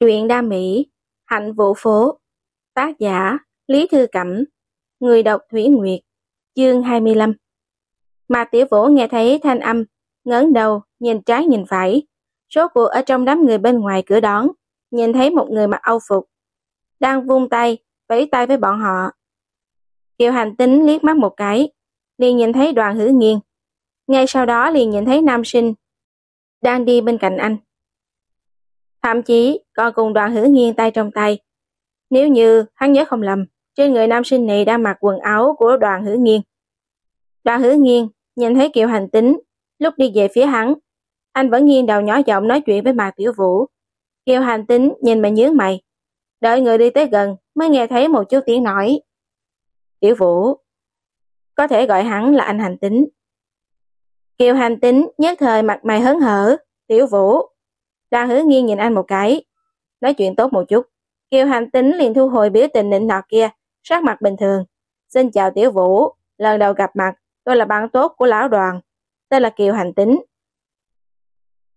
Truyện đa mỹ, hạnh vũ phố, tác giả Lý Thư Cẩm, người đọc Thủy Nguyệt, chương 25. Mà tiểu vũ nghe thấy thanh âm, ngấn đầu, nhìn trái nhìn phải, số cuộc ở trong đám người bên ngoài cửa đón, nhìn thấy một người mặc âu phục, đang vung tay, vẫy tay với bọn họ. Kiều hành tính liếc mắt một cái, liền nhìn thấy đoàn hữu nghiêng Ngay sau đó liền nhìn thấy nam sinh, đang đi bên cạnh anh. Thậm chí còn cùng đoàn hữu nghiêng tay trong tay. Nếu như hắn nhớ không lầm, trên người nam sinh này đang mặc quần áo của đoàn hữu nghiêng. Đoàn hữu nghiêng nhìn thấy Kiều hành tính, lúc đi về phía hắn, anh vẫn nghiêng đầu nhỏ giọng nói chuyện với Mạc Tiểu Vũ. Kiều hành tính nhìn mà nhớ mày. Đợi người đi tới gần mới nghe thấy một chút tiếng nói. Tiểu Vũ. Có thể gọi hắn là anh hành tính. Kiều hành tính nhất thời mặt mày hớn hở. Tiểu Vũ. Đoàn hứa nghiêng nhìn anh một cái. Nói chuyện tốt một chút. Kiều hành tính liền thu hồi biểu tình nịnh nọt kia, sát mặt bình thường. Xin chào Tiểu Vũ, lần đầu gặp mặt, tôi là bạn tốt của lão đoàn. Tên là Kiều hành tính.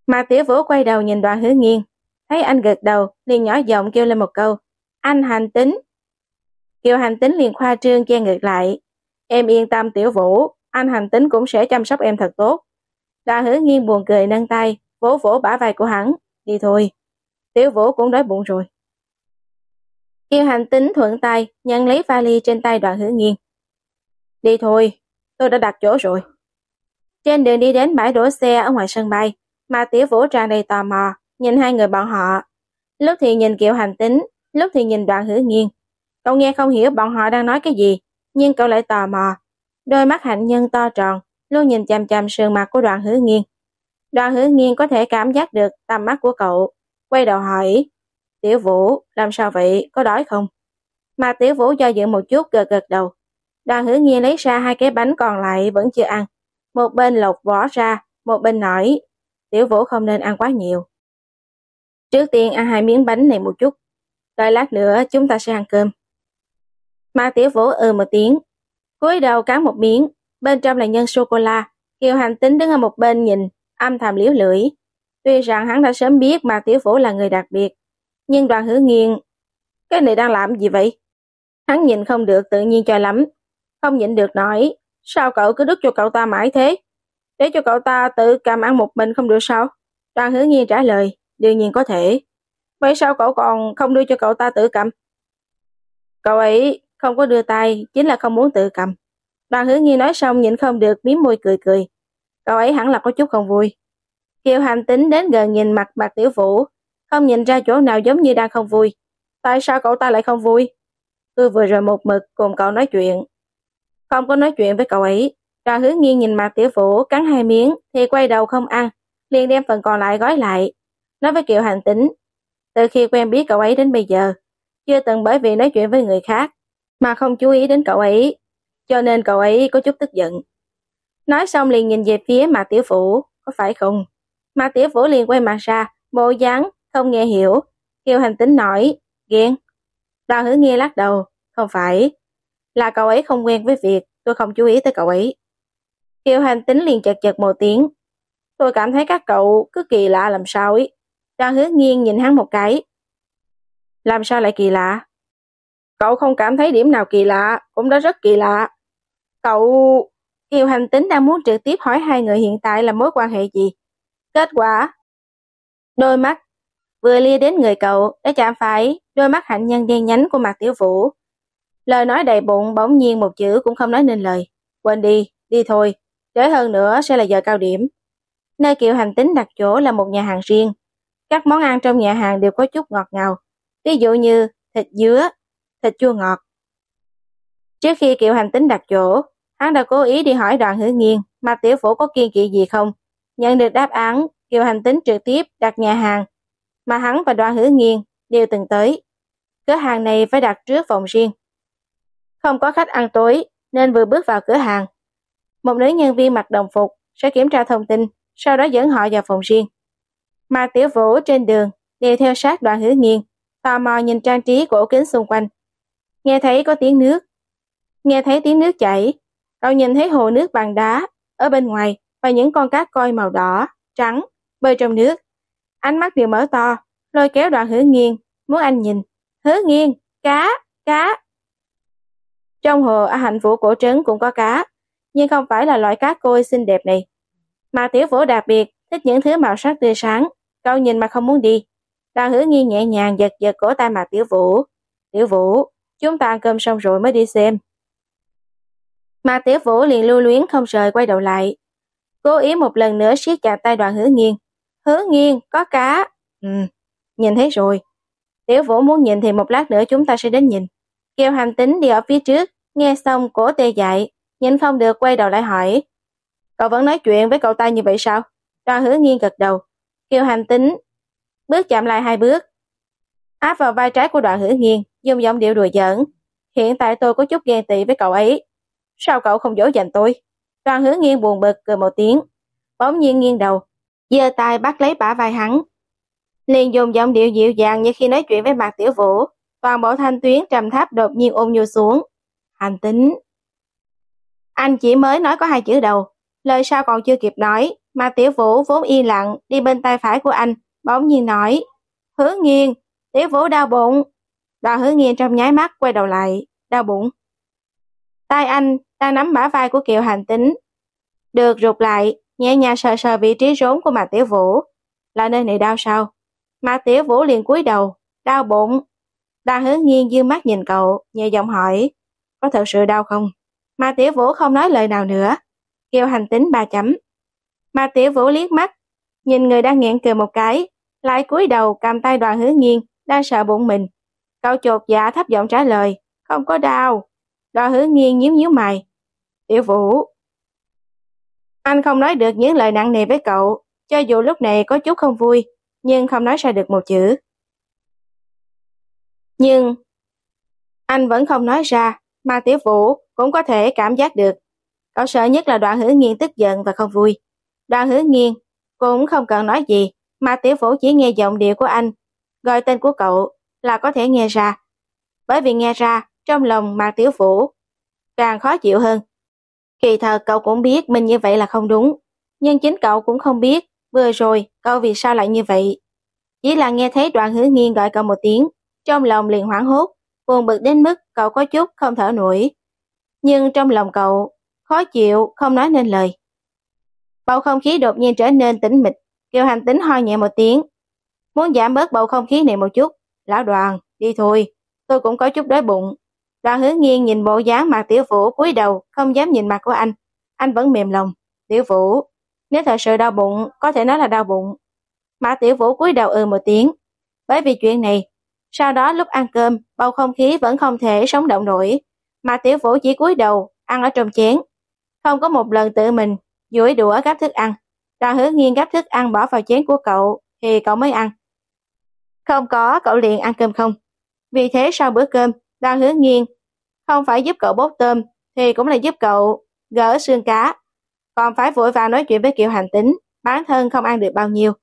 Mà Tiểu Vũ quay đầu nhìn đoàn hứa nghiêng, thấy anh gật đầu, liền nhỏ giọng kêu lên một câu. Anh hành tính. Kiều hành tính liền khoa trương che ngược lại. Em yên tâm Tiểu Vũ, anh hành tính cũng sẽ chăm sóc em thật tốt. Đoàn hứa nghiêng buồn cười nâng tay, vỗ vỗ bả vai của hắn. Đi thôi. Tiểu Vũ cũng đói bụng rồi. Kiều hành tính thuận tay, nhận lấy vali trên tay đoàn hữu nghiêng. Đi thôi, tôi đã đặt chỗ rồi. Trên đường đi đến bãi đổ xe ở ngoài sân bay, mà tiểu vũ tràn đầy tò mò, nhìn hai người bọn họ. Lúc thì nhìn Kiều hành tính, lúc thì nhìn đoàn hữu nghiêng. Cậu nghe không hiểu bọn họ đang nói cái gì, nhưng cậu lại tò mò. Đôi mắt hạnh nhân to tròn, luôn nhìn chằm chằm sườn mặt của đoàn hữu nghiêng. Đoàn hứa nghiêng có thể cảm giác được tầm mắt của cậu, quay đầu hỏi, Tiểu Vũ, làm sao vậy, có đói không? Mà Tiểu Vũ do dự một chút gật gật đầu. Đoàn hứa nghiêng lấy ra hai cái bánh còn lại vẫn chưa ăn. Một bên lột vỏ ra, một bên nói, Tiểu Vũ không nên ăn quá nhiều. Trước tiên ăn hai miếng bánh này một chút, đợi lát nữa chúng ta sẽ ăn cơm. Mà Tiểu Vũ ừ một tiếng, cúi đầu cắn một miếng, bên trong là nhân sô-cô-la. Kiều Hành Tính đứng ở một bên nhìn, âm thầm liếu lưỡi. Tuy rằng hắn đã sớm biết mà Tiểu Vũ là người đặc biệt, nhưng đoàn hứa nghiêng, cái này đang làm gì vậy? Hắn nhìn không được tự nhiên cho lắm, không nhịn được nói, sao cậu cứ đứt cho cậu ta mãi thế? Để cho cậu ta tự cầm ăn một mình không được sao? Đoàn hứa nghiêng trả lời, đương nhiên có thể. Vậy sao cậu còn không đưa cho cậu ta tự cầm? Cậu ấy không có đưa tay, chính là không muốn tự cầm. Đoàn hứa nghiêng nói xong nhịn không được miếm môi cười cười. Cậu ấy hẳn là có chút không vui. Kiều hành tính đến gần nhìn mặt Bạch tiểu vũ, không nhìn ra chỗ nào giống như đang không vui. Tại sao cậu ta lại không vui? Tôi vừa rồi một mực cùng cậu nói chuyện. Không có nói chuyện với cậu ấy. trà hướng nghiêng nhìn mặt tiểu vũ cắn hai miếng thì quay đầu không ăn, liền đem phần còn lại gói lại. Nói với Kiều hành tính, từ khi quen biết cậu ấy đến bây giờ, chưa từng bởi vì nói chuyện với người khác mà không chú ý đến cậu ấy, cho nên cậu ấy có chút tức giận. Nói xong liền nhìn về phía mặt tiểu vũ, có phải không? Mặt tiểu vũ liền quay mặt ra, bộ dáng không nghe hiểu. kêu hành tính nổi ghen. Đoàn hứa nghe lắc đầu, không phải. Là cậu ấy không quen với việc, tôi không chú ý tới cậu ấy. Kiều hành tính liền chật chật một tiếng. Tôi cảm thấy các cậu cứ kỳ lạ làm sao ấy. Đoàn hứa nghiêng nhìn hắn một cái. Làm sao lại kỳ lạ? Cậu không cảm thấy điểm nào kỳ lạ, cũng đã rất kỳ lạ. Cậu... Kiều hành tính đang muốn trực tiếp hỏi hai người hiện tại là mối quan hệ gì. Kết quả... Đôi mắt vừa lia đến người cậu đã chạm phải đôi mắt hạnh nhân đen nhánh của mặt tiểu vũ. Lời nói đầy bụng bỗng nhiên một chữ cũng không nói nên lời. Quên đi, đi thôi, trễ hơn nữa sẽ là giờ cao điểm. Nơi kiều hành tính đặt chỗ là một nhà hàng riêng. Các món ăn trong nhà hàng đều có chút ngọt ngào. Ví dụ như thịt dứa, thịt chua ngọt. Trước khi kiều hành tính đặt chỗ, hắn đã cố ý đi hỏi đoàn hữu nghiên mà tiểu phủ có kiên kỵ gì không. Nhận được đáp án, kiều hành tính trực tiếp đặt nhà hàng mà hắn và đoàn hữu nghiên đều từng tới. Cửa hàng này phải đặt trước phòng riêng. Không có khách ăn tối nên vừa bước vào cửa hàng. Một nữ nhân viên mặc đồng phục sẽ kiểm tra thông tin, sau đó dẫn họ vào phòng riêng. Mà tiểu vũ trên đường đều theo sát đoàn hữu nghiên, tò mò nhìn trang trí cổ kính xung quanh. Nghe thấy có tiếng nước. Nghe thấy tiếng nước chảy, cậu nhìn thấy hồ nước bằng đá ở bên ngoài và những con cá coi màu đỏ, trắng bơi trong nước ánh mắt đều mở to, lôi kéo đoàn hứa nghiêng, muốn anh nhìn. Hứa nghiêng, cá, cá. Trong hồ ở hạnh vũ cổ trấn cũng có cá, nhưng không phải là loại cá côi xinh đẹp này. Mà tiểu vũ đặc biệt thích những thứ màu sắc tươi sáng, cậu nhìn mà không muốn đi. Đoàn hứa nghiêng nhẹ nhàng giật giật cổ tay mặt tiểu vũ. Tiểu vũ, chúng ta ăn cơm xong rồi mới đi xem. Mà tiểu vũ liền lưu luyến không rời quay đầu lại. Cố ý một lần nữa siết chặt tay đoàn hứa nghiêng. Hứa nghiêng, có cá. Ừ, nhìn thấy rồi. Tiểu vũ muốn nhìn thì một lát nữa chúng ta sẽ đến nhìn. Kêu hàm tính đi ở phía trước, nghe xong cổ tê dại, nhìn không được quay đầu lại hỏi. Cậu vẫn nói chuyện với cậu ta như vậy sao? Đoàn hứa nghiêng gật đầu. Kêu hàm tính, bước chậm lại hai bước. Áp vào vai trái của đoạn hứa nghiêng, dùng giọng điệu đùa giỡn. Hiện tại tôi có chút ghen tị với cậu ấy. Sao cậu không dỗ dành tôi? Đoàn hứa nghiêng buồn bực cười một tiếng. Bỗng nhiên nghiêng đầu, giơ tay bắt lấy bả vai hắn. Liền dùng giọng điệu dịu dàng như khi nói chuyện với Mạc Tiểu Vũ. Toàn bộ thanh tuyến trầm tháp đột nhiên ôm nhu xuống. Hành tính. Anh chỉ mới nói có hai chữ đầu. Lời sao còn chưa kịp nói, mà Tiểu Vũ vốn yên lặng đi bên tay phải của anh, bỗng nhiên nói. Hứa nghiêng, Tiểu Vũ đau bụng. Đoàn hứa nghiêng trong nháy mắt quay đầu lại, đau bụng. Tay anh đang nắm bả vai của Kiều Hành Tính. Được rụt lại, nhẹ nhàng sờ sờ vị trí rốn của Mạc Tiểu Vũ. Là nơi này đau sao? Mạc Tiểu Vũ liền cúi đầu, đau bụng. ta hướng nghiêng dương mắt nhìn cậu, nhẹ giọng hỏi, có thật sự đau không? Mạc Tiểu Vũ không nói lời nào nữa. Kiều Hành Tính ba chấm. Mạc Tiểu Vũ liếc mắt, nhìn người đang nghẹn cười một cái, lại cúi đầu cầm tay đoàn hứa nghiêng, đang sợ bụng mình. Cậu chột dạ thấp giọng trả lời, không có đau. Đoàn hứa nghiêng nhíu nhíu mày. Tiểu Vũ. Anh không nói được những lời nặng nề với cậu, cho dù lúc này có chút không vui, nhưng không nói ra được một chữ. Nhưng, anh vẫn không nói ra, mà Tiểu Vũ cũng có thể cảm giác được. Cậu sợ nhất là đoạn hứa nghiêng tức giận và không vui. Đoạn hứa nghiêng cũng không cần nói gì, mà Tiểu Vũ chỉ nghe giọng điệu của anh, gọi tên của cậu là có thể nghe ra. Bởi vì nghe ra, trong lòng mà Tiểu Vũ càng khó chịu hơn. Kỳ thật cậu cũng biết mình như vậy là không đúng, nhưng chính cậu cũng không biết vừa rồi cậu vì sao lại như vậy. Chỉ là nghe thấy đoạn hứa nghiêng gọi cậu một tiếng, trong lòng liền hoảng hốt, buồn bực đến mức cậu có chút không thở nổi. Nhưng trong lòng cậu, khó chịu, không nói nên lời. Bầu không khí đột nhiên trở nên tĩnh mịch, kêu hành tính ho nhẹ một tiếng. Muốn giảm bớt bầu không khí này một chút, lão đoàn, đi thôi, tôi cũng có chút đói bụng. Đoàn hướng nghiêng nhìn bộ dáng mặt tiểu vũ cúi đầu, không dám nhìn mặt của anh. Anh vẫn mềm lòng. Tiểu vũ, nếu thật sự đau bụng, có thể nói là đau bụng. Mã tiểu vũ cúi đầu ừ một tiếng. Bởi vì chuyện này, sau đó lúc ăn cơm, bầu không khí vẫn không thể sống động nổi. Mã tiểu vũ chỉ cúi đầu, ăn ở trong chén. Không có một lần tự mình, duỗi đũa gắp thức ăn. Đoàn hướng nghiêng gắp thức ăn bỏ vào chén của cậu, thì cậu mới ăn. Không có, cậu liền ăn cơm không. Vì thế sau bữa cơm, Đoàn hứa nghiêng, không phải giúp cậu bốc tôm, thì cũng là giúp cậu gỡ xương cá. Còn phải vội vàng nói chuyện với Kiều Hành Tính, bản thân không ăn được bao nhiêu.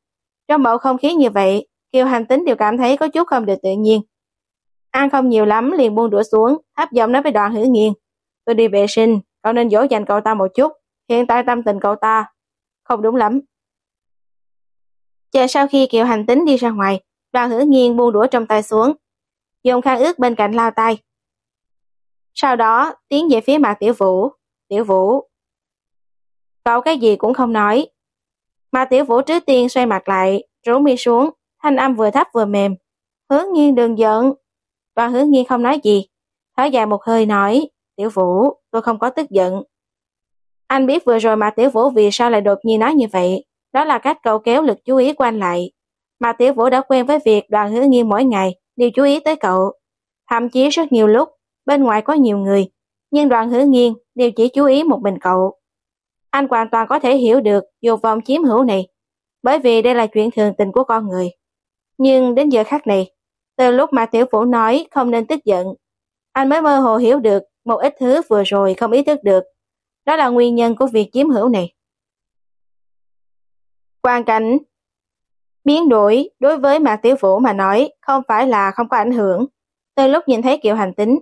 Trong bầu không khí như vậy, Kiều Hành Tính đều cảm thấy có chút không được tự nhiên. Ăn không nhiều lắm liền buông đũa xuống, hấp giọng nói với đoàn hứa nghiêng. Tôi đi vệ sinh, cậu nên dỗ dành cậu ta một chút. Hiện tại tâm tình cậu ta không đúng lắm. Chờ sau khi Kiều Hành Tính đi ra ngoài, đoàn hứa nghiêng buông đũa trong tay xuống, dùng khăn ướt bên cạnh lao tay. Sau đó, tiến về phía mặt tiểu vũ. Tiểu vũ. Cậu cái gì cũng không nói. Mà tiểu vũ trước tiên xoay mặt lại, rú mi xuống, thanh âm vừa thấp vừa mềm. Hướng nghiêng đừng giận. Và hướng nghiêng không nói gì. Thở dài một hơi nói, tiểu vũ, tôi không có tức giận. Anh biết vừa rồi mà tiểu vũ vì sao lại đột nhiên nói như vậy. Đó là cách cậu kéo lực chú ý của anh lại. Mà tiểu vũ đã quen với việc đoàn hướng nghiêng mỗi ngày đều chú ý tới cậu. Thậm chí rất nhiều lúc, bên ngoài có nhiều người, nhưng đoàn hứa nghiên đều chỉ chú ý một mình cậu. Anh hoàn toàn có thể hiểu được dù vòng chiếm hữu này, bởi vì đây là chuyện thường tình của con người. Nhưng đến giờ khắc này, từ lúc mà tiểu phủ nói không nên tức giận, anh mới mơ hồ hiểu được một ít thứ vừa rồi không ý thức được. Đó là nguyên nhân của việc chiếm hữu này. Quan cảnh Biến đổi đối với Mạc Tiểu Vũ mà nói không phải là không có ảnh hưởng. Từ lúc nhìn thấy Kiều Hành Tính,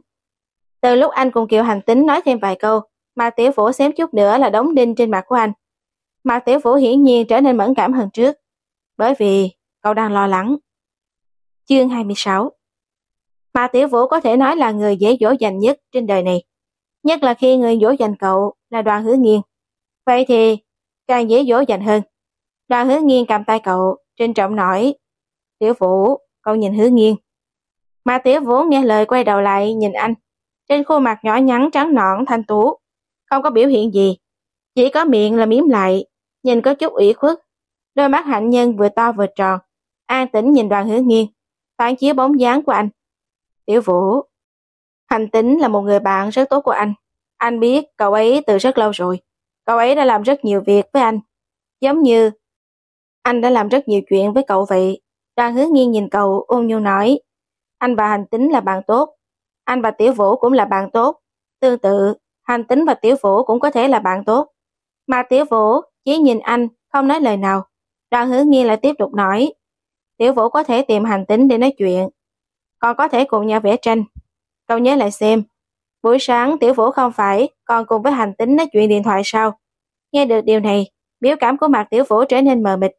từ lúc anh cùng Kiều Hành Tính nói thêm vài câu, Mạc Tiểu Vũ xém chút nữa là đóng đinh trên mặt của anh. Mạc Tiểu Vũ hiển nhiên trở nên mẫn cảm hơn trước, bởi vì cậu đang lo lắng. Chương 26 Mạc Tiểu Vũ có thể nói là người dễ dỗ dành nhất trên đời này. Nhất là khi người dỗ dành cậu là đoàn hứa nghiêng. Vậy thì càng dễ dỗ dành hơn. Đoàn hứa nghiêng cầm tay cậu, trinh trọng nói Tiểu Vũ, cậu nhìn hứa nghiêng. Mà Tiểu Vũ nghe lời quay đầu lại nhìn anh. Trên khuôn mặt nhỏ nhắn trắng nõn thanh tú, không có biểu hiện gì. Chỉ có miệng là miếm lại, nhìn có chút ủy khuất. Đôi mắt hạnh nhân vừa to vừa tròn, an tĩnh nhìn đoàn hứa nghiêng, phản chiếu bóng dáng của anh. Tiểu Vũ, Hành tính là một người bạn rất tốt của anh. Anh biết cậu ấy từ rất lâu rồi. Cậu ấy đã làm rất nhiều việc với anh. Giống như anh đã làm rất nhiều chuyện với cậu vậy. Đoàn hứa nghiêng nhìn cậu ôn nhu nói. Anh và hành tính là bạn tốt. Anh và tiểu vũ cũng là bạn tốt. Tương tự, hành tính và tiểu vũ cũng có thể là bạn tốt. Mà tiểu vũ chỉ nhìn anh, không nói lời nào. Đoàn hứa nghiêng lại tiếp tục nói. Tiểu vũ có thể tìm hành tính để nói chuyện. Còn có thể cùng nhau vẽ tranh. Cậu nhớ lại xem. Buổi sáng tiểu vũ không phải còn cùng với hành tính nói chuyện điện thoại sao? Nghe được điều này, biểu cảm của mặt tiểu vũ trở nên mờ mịt.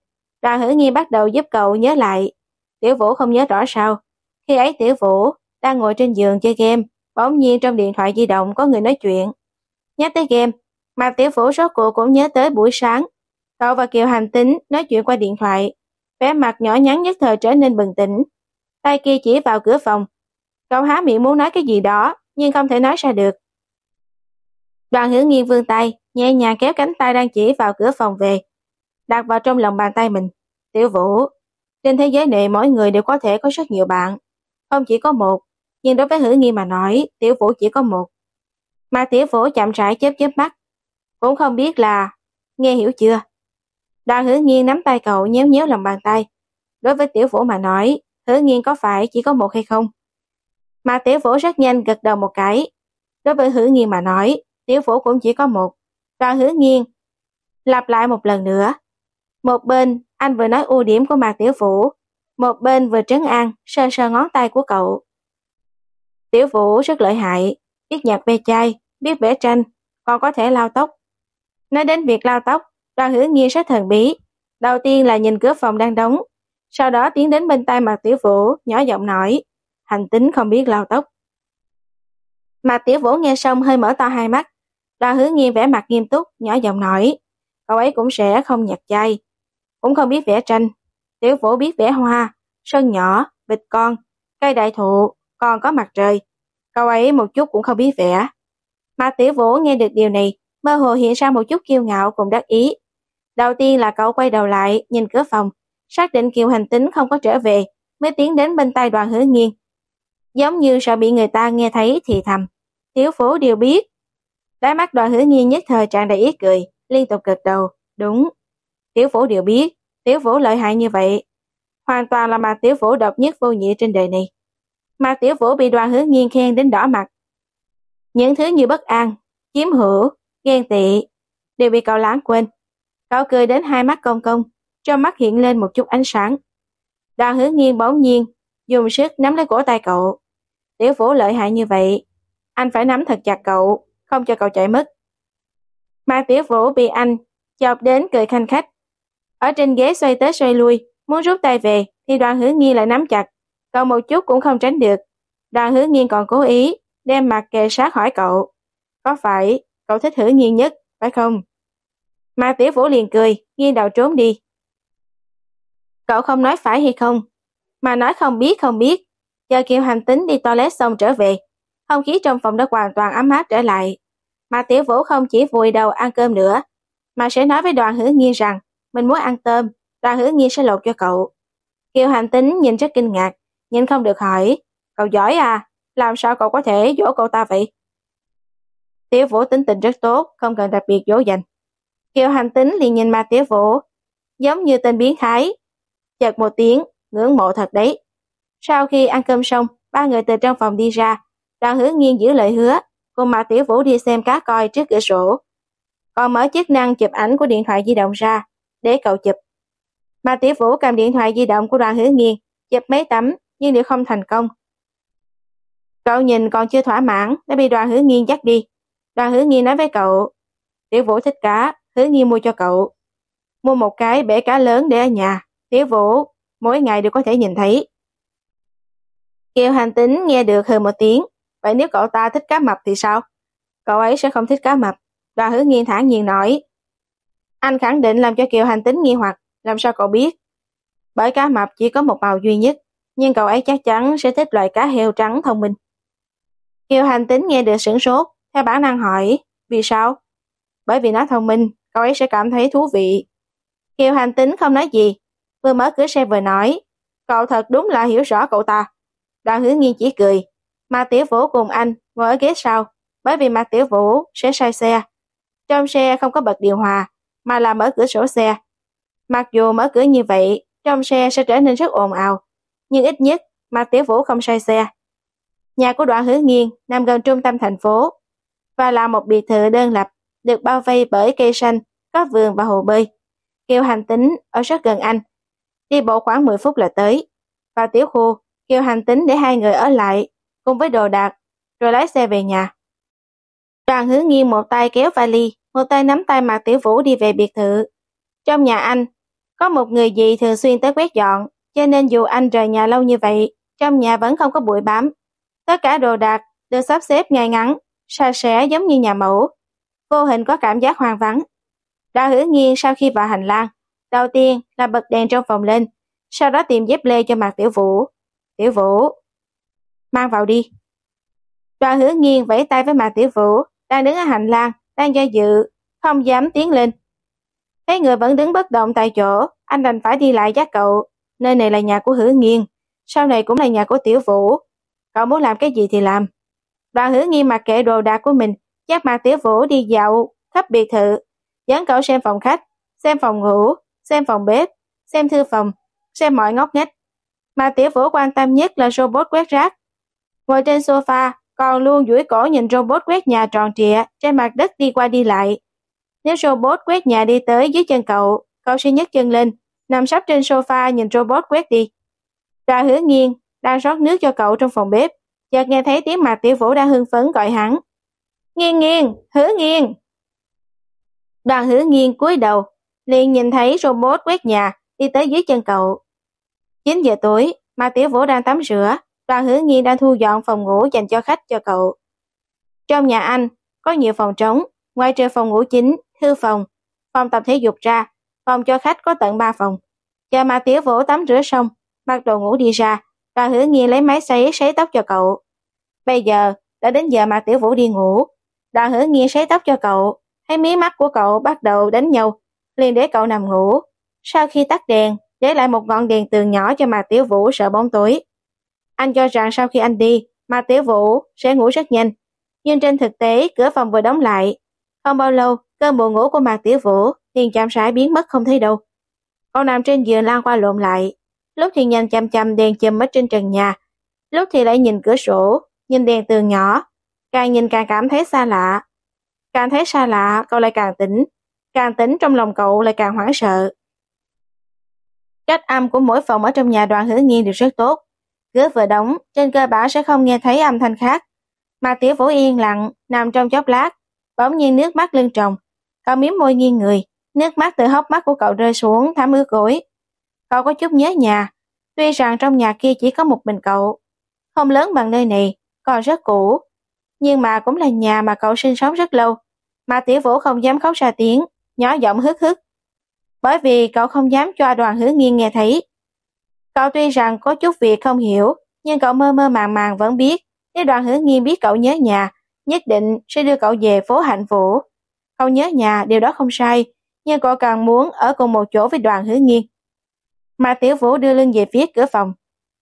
Đoàn hữu nghi bắt đầu giúp cậu nhớ lại. Tiểu vũ không nhớ rõ sao. Khi ấy tiểu vũ đang ngồi trên giường chơi game, bỗng nhiên trong điện thoại di động có người nói chuyện. Nhắc tới game, mà tiểu vũ rốt cuộc cũng nhớ tới buổi sáng. Cậu và Kiều Hành Tính nói chuyện qua điện thoại. Vẻ mặt nhỏ nhắn nhất thời trở nên bừng tỉnh. Tay kia chỉ vào cửa phòng. Cậu há miệng muốn nói cái gì đó, nhưng không thể nói ra được. Đoàn hữu nghiêng vương tay, nhẹ nhàng kéo cánh tay đang chỉ vào cửa phòng về, đặt vào trong lòng bàn tay mình. Tiểu vũ, trên thế giới này mỗi người đều có thể có rất nhiều bạn, không chỉ có một, nhưng đối với hữu nghi mà nói, tiểu vũ chỉ có một. Mà tiểu vũ chậm rãi chớp chớp mắt, cũng không biết là, nghe hiểu chưa? Đoàn hữu nghiên nắm tay cậu nhéo nhéo lòng bàn tay. Đối với tiểu vũ mà nói, hữu nghiên có phải chỉ có một hay không? Mà tiểu vũ rất nhanh gật đầu một cái. Đối với hữu nghiên mà nói, tiểu vũ cũng chỉ có một. Đoàn hữu nghiên lặp lại một lần nữa. Một bên, anh vừa nói ưu điểm của Mạc Tiểu Vũ, một bên vừa trấn an, sơ sơ ngón tay của cậu. Tiểu Vũ rất lợi hại, biết nhạc ve chai, biết vẽ tranh, còn có thể lao tóc. Nói đến việc lao tóc, đoàn hữu nghiên rất thần bí. Đầu tiên là nhìn cửa phòng đang đóng, sau đó tiến đến bên tay Mạc Tiểu Vũ, nhỏ giọng nói, hành tính không biết lao tóc. Mạc Tiểu Vũ nghe xong hơi mở to hai mắt, đoàn hữu nghiên vẻ mặt nghiêm túc, nhỏ giọng nói, cậu ấy cũng sẽ không nhặt chay, cũng không biết vẽ tranh. Tiểu Vũ biết vẽ hoa, sân nhỏ, vịt con, cây đại thụ, còn có mặt trời. Cậu ấy một chút cũng không biết vẽ. Mà Tiểu Vũ nghe được điều này, mơ hồ hiện ra một chút kiêu ngạo cùng đắc ý. Đầu tiên là cậu quay đầu lại, nhìn cửa phòng, xác định Kiều Hành Tính không có trở về, mới tiến đến bên tay đoàn hứa nghiêng. Giống như sợ bị người ta nghe thấy thì thầm. Tiểu Vũ đều biết. Đáy mắt đoàn hứa nghiêng nhất thời tràn đầy ý cười, liên tục gật đầu. Đúng. Tiểu Vũ đều biết, Tiểu Vũ lợi hại như vậy. Hoàn toàn là mà Tiểu Vũ độc nhất vô nhị trên đời này. Mà Tiểu Vũ bị đoàn hướng nghiêng khen đến đỏ mặt. Những thứ như bất an, chiếm hữu, ghen tị, đều bị cậu lãng quên. Cậu cười đến hai mắt công công, trong mắt hiện lên một chút ánh sáng. Đoàn hướng nghiêng bỗng nhiên, dùng sức nắm lấy cổ tay cậu. Tiểu Vũ lợi hại như vậy, anh phải nắm thật chặt cậu, không cho cậu chạy mất. Mà Tiểu Vũ bị anh chọc đến cười khanh khách. Ở trên ghế xoay tới xoay lui, muốn rút tay về thì đoàn hứa nghiên lại nắm chặt, còn một chút cũng không tránh được. Đoàn hứa nghiên còn cố ý đem mặt kề sát hỏi cậu. Có phải cậu thích hứa nghiên nhất, phải không? Mà tiểu vũ liền cười, nghiêng đầu trốn đi. Cậu không nói phải hay không, mà nói không biết không biết. Chờ Kiều Hành Tính đi toilet xong trở về, không khí trong phòng đã hoàn toàn ấm áp trở lại. Mà tiểu vũ không chỉ vùi đầu ăn cơm nữa, mà sẽ nói với đoàn hứa nghiên rằng mình muốn ăn tôm, đoàn hứa nghiên sẽ lột cho cậu. Kiều Hành Tính nhìn rất kinh ngạc, nhưng không được hỏi, cậu giỏi à, làm sao cậu có thể dỗ cậu ta vậy? Tiểu vũ tính tình rất tốt, không cần đặc biệt dỗ dành. Kiều Hành Tính liền nhìn mặt Tiểu vũ, giống như tên biến thái. Chợt một tiếng, ngưỡng mộ thật đấy. Sau khi ăn cơm xong, ba người từ trong phòng đi ra, đoàn hứa nghiên giữ lời hứa, cùng mặt Tiểu Vũ đi xem cá coi trước cửa sổ. Còn mở chức năng chụp ảnh của điện thoại di động ra, để cậu chụp. Mà Tiểu Vũ cầm điện thoại di động của đoàn hứa nghiên, chụp mấy tấm, nhưng đều không thành công. Cậu nhìn còn chưa thỏa mãn, đã bị đoàn hứa nghiên dắt đi. Đoàn hứa nghiên nói với cậu, Tiểu Vũ thích cá, hứa nghiên mua cho cậu. Mua một cái bể cá lớn để ở nhà, Tiểu Vũ mỗi ngày đều có thể nhìn thấy. Kiều hành tính nghe được hơn một tiếng. Vậy nếu cậu ta thích cá mập thì sao? Cậu ấy sẽ không thích cá mập. Đoàn hứa nghiên thản nhiên nói. Anh khẳng định làm cho Kiều hành tính nghi hoặc. Làm sao cậu biết? Bởi cá mập chỉ có một màu duy nhất. Nhưng cậu ấy chắc chắn sẽ thích loại cá heo trắng thông minh. Kiều hành tính nghe được sửng sốt. Theo bản năng hỏi. Vì sao? Bởi vì nó thông minh. Cậu ấy sẽ cảm thấy thú vị. Kiều hành tính không nói gì. Vừa mở cửa xe vừa nói. Cậu thật đúng là hiểu rõ cậu ta. Đoàn hứa nghiên chỉ cười. mà Tiểu Vũ cùng anh ngồi ở ghế sau, bởi vì mặt Tiểu Vũ sẽ say xe. Trong xe không có bật điều hòa, mà là mở cửa sổ xe. Mặc dù mở cửa như vậy, trong xe sẽ trở nên rất ồn ào, nhưng ít nhất Mạc Tiểu Vũ không say xe. Nhà của đoạn hứa nghiên nằm gần trung tâm thành phố và là một biệt thự đơn lập được bao vây bởi cây xanh, có vườn và hồ bơi. Kiều hành tính ở rất gần anh. Đi bộ khoảng 10 phút là tới. vào tiểu khu, Kiều hành tính để hai người ở lại cùng với đồ đạc, rồi lái xe về nhà. Đoàn hướng nghiêng một tay kéo vali, một tay nắm tay Mạc Tiểu Vũ đi về biệt thự. Trong nhà anh, có một người dì thường xuyên tới quét dọn, cho nên dù anh rời nhà lâu như vậy, trong nhà vẫn không có bụi bám. Tất cả đồ đạc được sắp xếp ngay ngắn, sạch sẽ giống như nhà mẫu. Vô hình có cảm giác hoang vắng. Đoàn hứa nghiêng sau khi vào hành lang, đầu tiên là bật đèn trong phòng lên, sau đó tìm dép lê cho Mạc Tiểu Vũ. Tiểu Vũ, mang vào đi. Đoàn hứa nghiêng vẫy tay với Mạc Tiểu Vũ, đang đứng ở hành lang, đang do dự, không dám tiến lên. Thấy người vẫn đứng bất động tại chỗ, anh đành phải đi lại giác cậu. Nơi này là nhà của hứa Nghiên, sau này cũng là nhà của Tiểu Vũ. Cậu muốn làm cái gì thì làm. Đoàn hứa Nghiên mặc kệ đồ đạc của mình, dắt mặt Tiểu Vũ đi dạo khắp biệt thự, dẫn cậu xem phòng khách, xem phòng ngủ, xem phòng bếp, xem thư phòng, xem mọi ngóc ngách. Mà Tiểu Vũ quan tâm nhất là robot quét rác, Ngồi trên sofa, còn luôn duỗi cổ nhìn robot quét nhà tròn trịa trên mặt đất đi qua đi lại. Nếu robot quét nhà đi tới dưới chân cậu, cậu sẽ nhấc chân lên, nằm sắp trên sofa nhìn robot quét đi. Ra hứa nghiêng, đang rót nước cho cậu trong phòng bếp, chợt nghe thấy tiếng mặt tiểu vũ đang hưng phấn gọi hắn. Nghiêng nghiêng, hứa nghiêng. Đoàn hứa nghiêng cúi đầu, liền nhìn thấy robot quét nhà đi tới dưới chân cậu. 9 giờ tối, mà tiểu vũ đang tắm rửa, Đoàn hứa nghiên đang thu dọn phòng ngủ dành cho khách cho cậu. Trong nhà anh, có nhiều phòng trống, ngoài trừ phòng ngủ chính, thư phòng, phòng tập thể dục ra, phòng cho khách có tận 3 phòng. Chờ mà tiểu vũ tắm rửa xong, mặc đồ ngủ đi ra, đoàn hứa nghiên lấy máy sấy sấy tóc cho cậu. Bây giờ, đã đến giờ mà tiểu vũ đi ngủ. Đoàn hứa nghiên sấy tóc cho cậu, thấy mí mắt của cậu bắt đầu đánh nhau, liền để cậu nằm ngủ. Sau khi tắt đèn, để lại một ngọn đèn tường nhỏ cho mà tiểu vũ sợ bóng tối. Anh cho rằng sau khi anh đi, mạc Tiểu Vũ sẽ ngủ rất nhanh. Nhưng trên thực tế, cửa phòng vừa đóng lại. Không bao lâu, cơn buồn ngủ của Mạc Tiểu Vũ liền chạm rãi biến mất không thấy đâu. Cậu nằm trên giường lan qua lộn lại. Lúc thì nhanh chăm chăm đèn chùm ở trên trần nhà. Lúc thì lại nhìn cửa sổ, nhìn đèn tường nhỏ. Càng nhìn càng cảm thấy xa lạ. Càng thấy xa lạ, cậu lại càng tỉnh. Càng tỉnh trong lòng cậu lại càng hoảng sợ. Cách âm của mỗi phòng ở trong nhà đoàn hứa nghiên đều rất tốt. Cửa vừa đóng, trên cơ bản sẽ không nghe thấy âm thanh khác. Mà tiểu vũ yên lặng, nằm trong chốc lát, bỗng nhiên nước mắt lưng tròng. Cậu miếm môi nghiêng người, nước mắt từ hốc mắt của cậu rơi xuống thấm ướt gối. Cậu có chút nhớ nhà, tuy rằng trong nhà kia chỉ có một mình cậu. Không lớn bằng nơi này, còn rất cũ. Nhưng mà cũng là nhà mà cậu sinh sống rất lâu. Mà tiểu vũ không dám khóc ra tiếng, nhỏ giọng hức hức. Bởi vì cậu không dám cho đoàn hứa nghiêng nghe thấy. Cậu tuy rằng có chút việc không hiểu, nhưng cậu mơ mơ màng màng vẫn biết, nếu đoàn hứa nghiêm biết cậu nhớ nhà, nhất định sẽ đưa cậu về phố hạnh vũ. Cậu nhớ nhà, điều đó không sai, nhưng cậu càng muốn ở cùng một chỗ với đoàn hứa nghiên. Mà tiểu vũ đưa lưng về phía cửa phòng,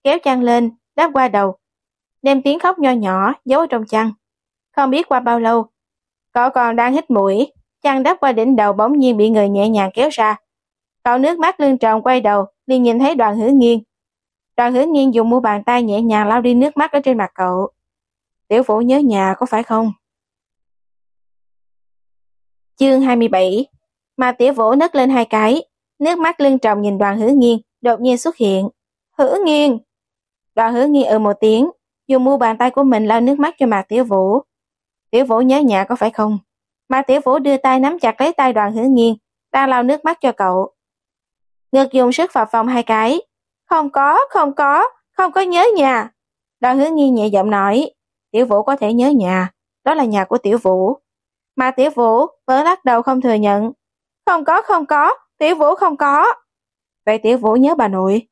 kéo chăn lên, đáp qua đầu, đem tiếng khóc nho nhỏ giấu ở trong chăn. Không biết qua bao lâu, cậu còn đang hít mũi, chăn đắp qua đỉnh đầu bỗng nhiên bị người nhẹ nhàng kéo ra. Cậu nước mắt lưng tròn quay đầu, liền nhìn thấy đoàn hứa nghiên. Đoàn hứa nghiên dùng mu bàn tay nhẹ nhàng lau đi nước mắt ở trên mặt cậu. Tiểu vũ nhớ nhà có phải không? Chương 27 Mà tiểu vũ nấc lên hai cái, nước mắt lưng tròng nhìn đoàn hứa nghiên, đột nhiên xuất hiện. Hứa nghiên! Đoàn hứa nghiên ừ một tiếng, dùng mu bàn tay của mình lau nước mắt cho mặt tiểu vũ. Tiểu vũ nhớ nhà có phải không? Mà tiểu vũ đưa tay nắm chặt lấy tay đoàn hứa nghiên, đang lau nước mắt cho cậu. Ngược dùng sức vào phòng hai cái. Không có, không có, không có nhớ nhà. Đoàn hứa nghi nhẹ giọng nói, Tiểu Vũ có thể nhớ nhà, đó là nhà của Tiểu Vũ. Mà Tiểu Vũ vẫn lắc đầu không thừa nhận. Không có, không có, Tiểu Vũ không có. Vậy Tiểu Vũ nhớ bà nội.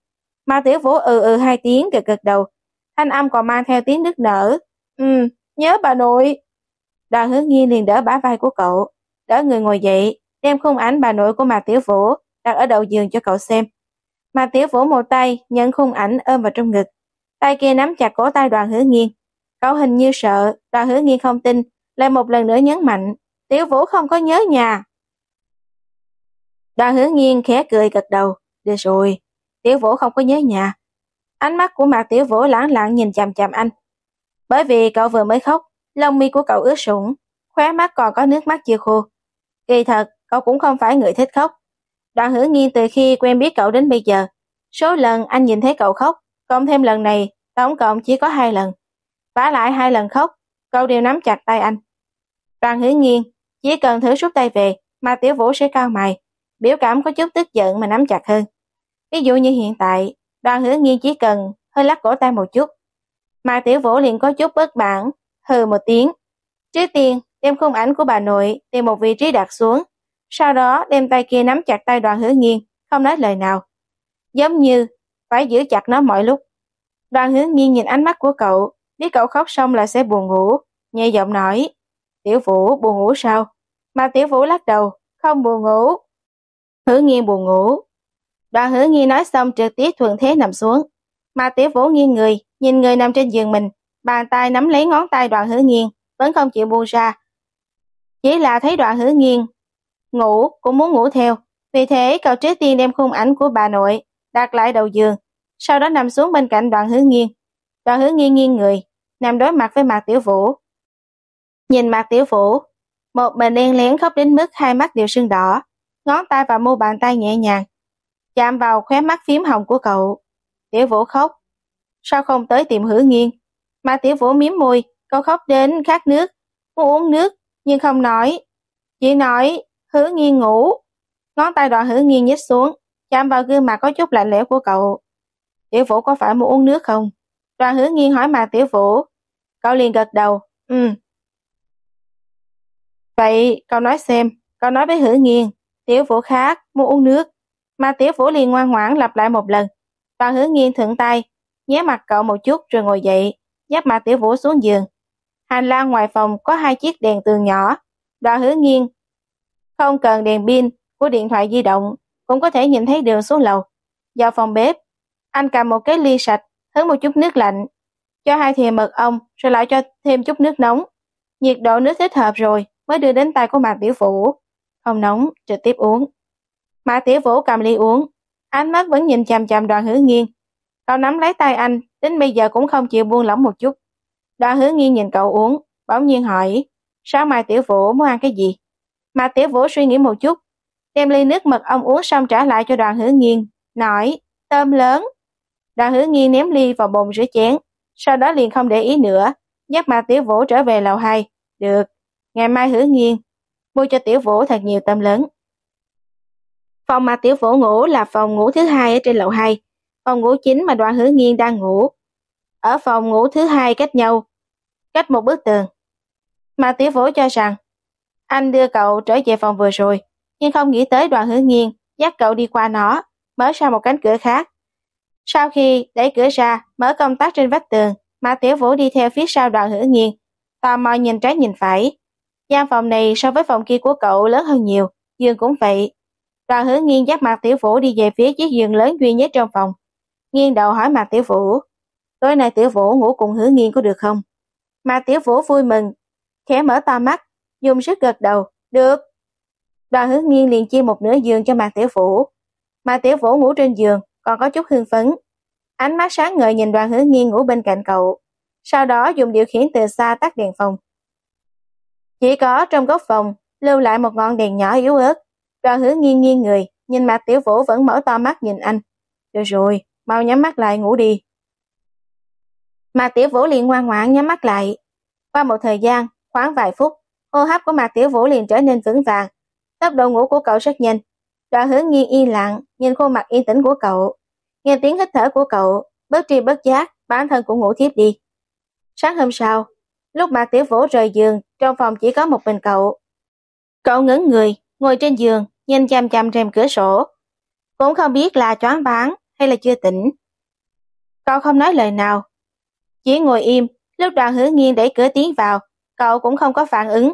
Mà Tiểu Vũ ừ ừ hai tiếng gật gật đầu. Thanh âm còn mang theo tiếng nước nở. Ừ, nhớ bà nội. Đoàn hứa nghi liền đỡ bả vai của cậu, đỡ người ngồi dậy, đem khung ảnh bà nội của mà Tiểu Vũ đặt ở đầu giường cho cậu xem. Mạc Tiểu Vũ một tay nhận khung ảnh ôm vào trong ngực, tay kia nắm chặt cổ tay đoàn hứa nghiên. Cậu hình như sợ, đoàn hứa nghiên không tin, lại một lần nữa nhấn mạnh, Tiểu Vũ không có nhớ nhà. Đoàn hứa nghiên khẽ cười gật đầu, được rồi, Tiểu Vũ không có nhớ nhà. Ánh mắt của Mạc Tiểu Vũ lãng lặng nhìn chằm chằm anh. Bởi vì cậu vừa mới khóc, lông mi của cậu ướt sũng, khóe mắt còn có nước mắt chưa khô. Kỳ thật, cậu cũng không phải người thích khóc. Đoàn hứa nghiên từ khi quen biết cậu đến bây giờ, số lần anh nhìn thấy cậu khóc, cộng thêm lần này, tổng cộng chỉ có hai lần. vả lại hai lần khóc, cậu đều nắm chặt tay anh. Đoàn hứa nghiên, chỉ cần thử rút tay về, mà tiểu vũ sẽ cao mày, biểu cảm có chút tức giận mà nắm chặt hơn. Ví dụ như hiện tại, đoàn hứa nghiên chỉ cần hơi lắc cổ tay một chút, mà tiểu vũ liền có chút bất bản, hừ một tiếng. Trước tiên, đem khung ảnh của bà nội tìm một vị trí đặt xuống, sau đó đem tay kia nắm chặt tay đoàn hứa nghiên, không nói lời nào. Giống như phải giữ chặt nó mọi lúc. Đoàn hứa nghiên nhìn ánh mắt của cậu, biết cậu khóc xong là sẽ buồn ngủ, nhẹ giọng nói, tiểu vũ buồn ngủ sao? Mà tiểu vũ lắc đầu, không buồn ngủ. Hứa nghiên buồn ngủ. Đoàn hứa nghiên nói xong trực tiếp thuận thế nằm xuống. Mà tiểu vũ nghiêng người, nhìn người nằm trên giường mình, bàn tay nắm lấy ngón tay đoàn hứa nghiêng, vẫn không chịu buông ra. Chỉ là thấy đoạn hứa nghiêng, ngủ cũng muốn ngủ theo, vì thế cậu trước tiên đem khung ảnh của bà nội đặt lại đầu giường, sau đó nằm xuống bên cạnh đoạn hứa nghiêng. Đoạn hứa nghiêng nghiêng người, nằm đối mặt với Mạc Tiểu Vũ. Nhìn Mạc Tiểu Vũ, một mình đen lén khóc đến mức hai mắt đều sưng đỏ, ngón tay và mu bàn tay nhẹ nhàng, chạm vào khóe mắt phím hồng của cậu. Tiểu Vũ khóc. Sao không tới tìm hứa nghiêng? Mà Tiểu Vũ miếm môi, cậu khóc đến khát nước, muốn uống nước, nhưng không nói. Chỉ nói, hứa nghiêng ngủ. Ngón tay đoạn hứa nghiêng nhích xuống, chạm vào gương mặt có chút lạnh lẽo của cậu. Tiểu Vũ có phải muốn uống nước không? Đoàn hứa nghiêng hỏi mà Tiểu Vũ. Cậu liền gật đầu, ừ. Vậy cậu nói xem, cậu nói với hứa nghiêng, Tiểu Vũ khác, muốn uống nước. Mà Tiểu Vũ liền ngoan ngoãn lặp lại một lần. Đoàn hứa nghiêng thượng tay, nhé mặt cậu một chút rồi ngồi dậy, dắt mặt Tiểu Vũ xuống giường. Hành lang ngoài phòng có hai chiếc đèn tường nhỏ, đoạn hứa nghiêng. Không cần đèn pin của điện thoại di động, cũng có thể nhìn thấy đường xuống lầu. Vào phòng bếp, anh cầm một cái ly sạch, hứng một chút nước lạnh, cho hai thìa mật ong, rồi lại cho thêm chút nước nóng. Nhiệt độ nước thích hợp rồi, mới đưa đến tay của Mạc Tiểu Vũ. Không nóng, trực tiếp uống. Mạc Tiểu Vũ cầm ly uống, ánh mắt vẫn nhìn chằm chằm đoàn hứa nghiêng. Cậu nắm lấy tay anh, đến bây giờ cũng không chịu buông lỏng một chút. Đoàn hứa nghiêng nhìn cậu uống, bỗng nhiên hỏi, sáng mai tiểu vũ muốn ăn cái gì? Mà tiểu vũ suy nghĩ một chút, đem ly nước mật ong uống xong trả lại cho đoàn hữu nghiêng, nói, tôm lớn. Đoàn hữu nghiêng ném ly vào bồn rửa chén, sau đó liền không để ý nữa, dắt mà tiểu vũ trở về lầu hai, Được, ngày mai hữu nghiêng, mua cho tiểu vũ thật nhiều tôm lớn. Phòng mà tiểu vũ ngủ là phòng ngủ thứ hai ở trên lầu 2, phòng ngủ chính mà đoàn hữu nghiêng đang ngủ. Ở phòng ngủ thứ hai cách nhau, cách một bức tường. Mà tiểu vũ cho rằng, anh đưa cậu trở về phòng vừa rồi, nhưng không nghĩ tới đoàn hứa nghiên, dắt cậu đi qua nó, mở ra một cánh cửa khác. Sau khi đẩy cửa ra, mở công tắc trên vách tường, mà tiểu vũ đi theo phía sau đoàn hứa nghiên, tò mò nhìn trái nhìn phải. gian phòng này so với phòng kia của cậu lớn hơn nhiều, giường cũng vậy. Đoàn hứa nghiên dắt mặt tiểu vũ đi về phía chiếc giường lớn duy nhất trong phòng. Nghiêng đầu hỏi mặt tiểu vũ, tối nay tiểu vũ ngủ cùng hứa nghiên có được không? Mà tiểu vũ vui mừng, khẽ mở to mắt, dùng sức gật đầu, được. Đoàn hướng nghiên liền chia một nửa giường cho Mạc Tiểu Vũ. Mạc Tiểu Vũ ngủ trên giường, còn có chút hưng phấn. Ánh mắt sáng ngời nhìn đoàn hướng nghiên ngủ bên cạnh cậu. Sau đó dùng điều khiển từ xa tắt đèn phòng. Chỉ có trong góc phòng, lưu lại một ngọn đèn nhỏ yếu ớt. Đoàn hướng nghiêng nghiêng người, nhìn Mạc Tiểu Vũ vẫn mở to mắt nhìn anh. Được rồi, mau nhắm mắt lại ngủ đi. Mạc Tiểu Vũ liền ngoan ngoãn nhắm mắt lại. Qua một thời gian, khoảng vài phút, hô hấp của Mạc Tiểu Vũ liền trở nên vững vàng. Tốc độ ngủ của cậu rất nhanh. Đoạn hướng nghiêng yên lặng, nhìn khuôn mặt yên tĩnh của cậu. Nghe tiếng hít thở của cậu, bất tri bất giác bản thân cũng ngủ thiếp đi. Sáng hôm sau, lúc Mạc Tiểu Vũ rời giường, trong phòng chỉ có một mình cậu. Cậu ngấn người, ngồi trên giường, nhìn chằm chằm rèm cửa sổ. Cũng không biết là choáng váng hay là chưa tỉnh. Cậu không nói lời nào. Chỉ ngồi im, lúc đoàn hứa nghiêng đẩy cửa tiến vào, cậu cũng không có phản ứng.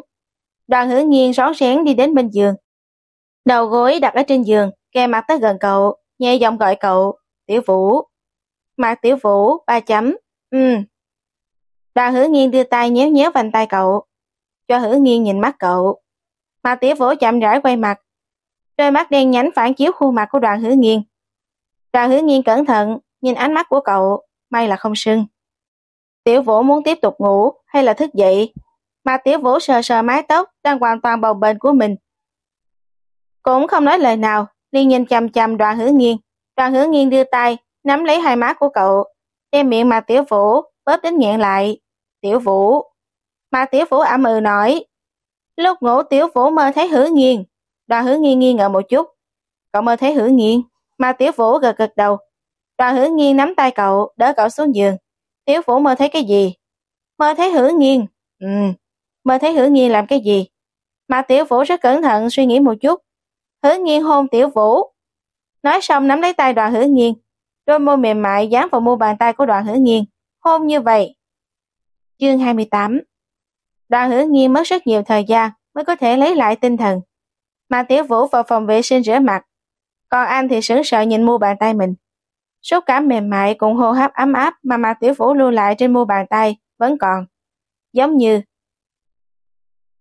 Đoàn hứa nghiêng rón rén đi đến bên giường. Đầu gối đặt ở trên giường, kề mặt tới gần cậu, nhẹ giọng gọi cậu, tiểu vũ. Mặt tiểu vũ, ba chấm, ừ. Đoàn hứa nghiêng đưa tay nhéo nhéo vành tay cậu, cho hứa nghiêng nhìn mắt cậu. Mặt tiểu vũ chậm rãi quay mặt, đôi mắt đen nhánh phản chiếu khuôn mặt của đoàn hứa nghiêng. Đoàn hứa nghiêng cẩn thận, nhìn ánh mắt của cậu, may là không sưng. Tiểu vũ muốn tiếp tục ngủ hay là thức dậy, mà tiểu vũ sờ sờ mái tóc đang hoàn toàn bầu bền của mình. Cũng không nói lời nào, liền nhìn chầm chầm đoàn hứa nghiêng. Đoàn hứa nghiêng đưa tay, nắm lấy hai má của cậu, đem miệng mà tiểu vũ bóp đến nghẹn lại. Tiểu vũ. Mà tiểu vũ ẩm ừ nói. Lúc ngủ tiểu vũ mơ thấy hứa nghiêng. Đoàn hứa nghiêng nghi ngờ một chút. Cậu mơ thấy hứa nghiêng. Mà tiểu vũ gật gật đầu. Đoàn hứa nghiêng nắm tay cậu, đỡ cậu xuống giường. Tiểu vũ mơ thấy cái gì? Mơ thấy hứa nghiêng. Ừ, mơ thấy hứa nghiên làm cái gì? Mà tiểu vũ rất cẩn thận suy nghĩ một chút. Hứa nghiên hôn tiểu vũ. Nói xong nắm lấy tay đoàn hứa nghiên. Đôi môi mềm mại dán vào mu bàn tay của đoàn hứa nghiên. Hôn như vậy. Chương 28 Đoàn hứa nghiên mất rất nhiều thời gian mới có thể lấy lại tinh thần. Mà tiểu vũ vào phòng vệ sinh rửa mặt. Còn anh thì sững sợ nhìn mu bàn tay mình. Xúc cảm mềm mại cùng hô hấp ấm áp mà Mạc Tiểu Vũ lưu lại trên mu bàn tay vẫn còn. Giống như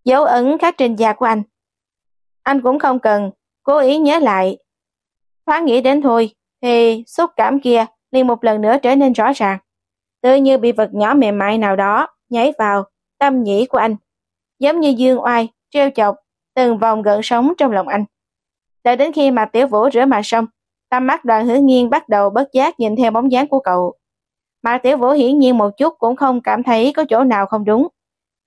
dấu ấn khắc trên da của anh. Anh cũng không cần cố ý nhớ lại. Thoáng nghĩ đến thôi, thì xúc cảm kia liền một lần nữa trở nên rõ ràng. Tự như bị vật nhỏ mềm mại nào đó nhảy vào tâm nhĩ của anh. Giống như dương oai, treo chọc, từng vòng gợn sóng trong lòng anh. Đợi đến khi mà Tiểu Vũ rửa mặt xong, tâm mắt đoàn hứa nghiên bắt đầu bất giác nhìn theo bóng dáng của cậu. mà Tiểu Vũ hiển nhiên một chút cũng không cảm thấy có chỗ nào không đúng.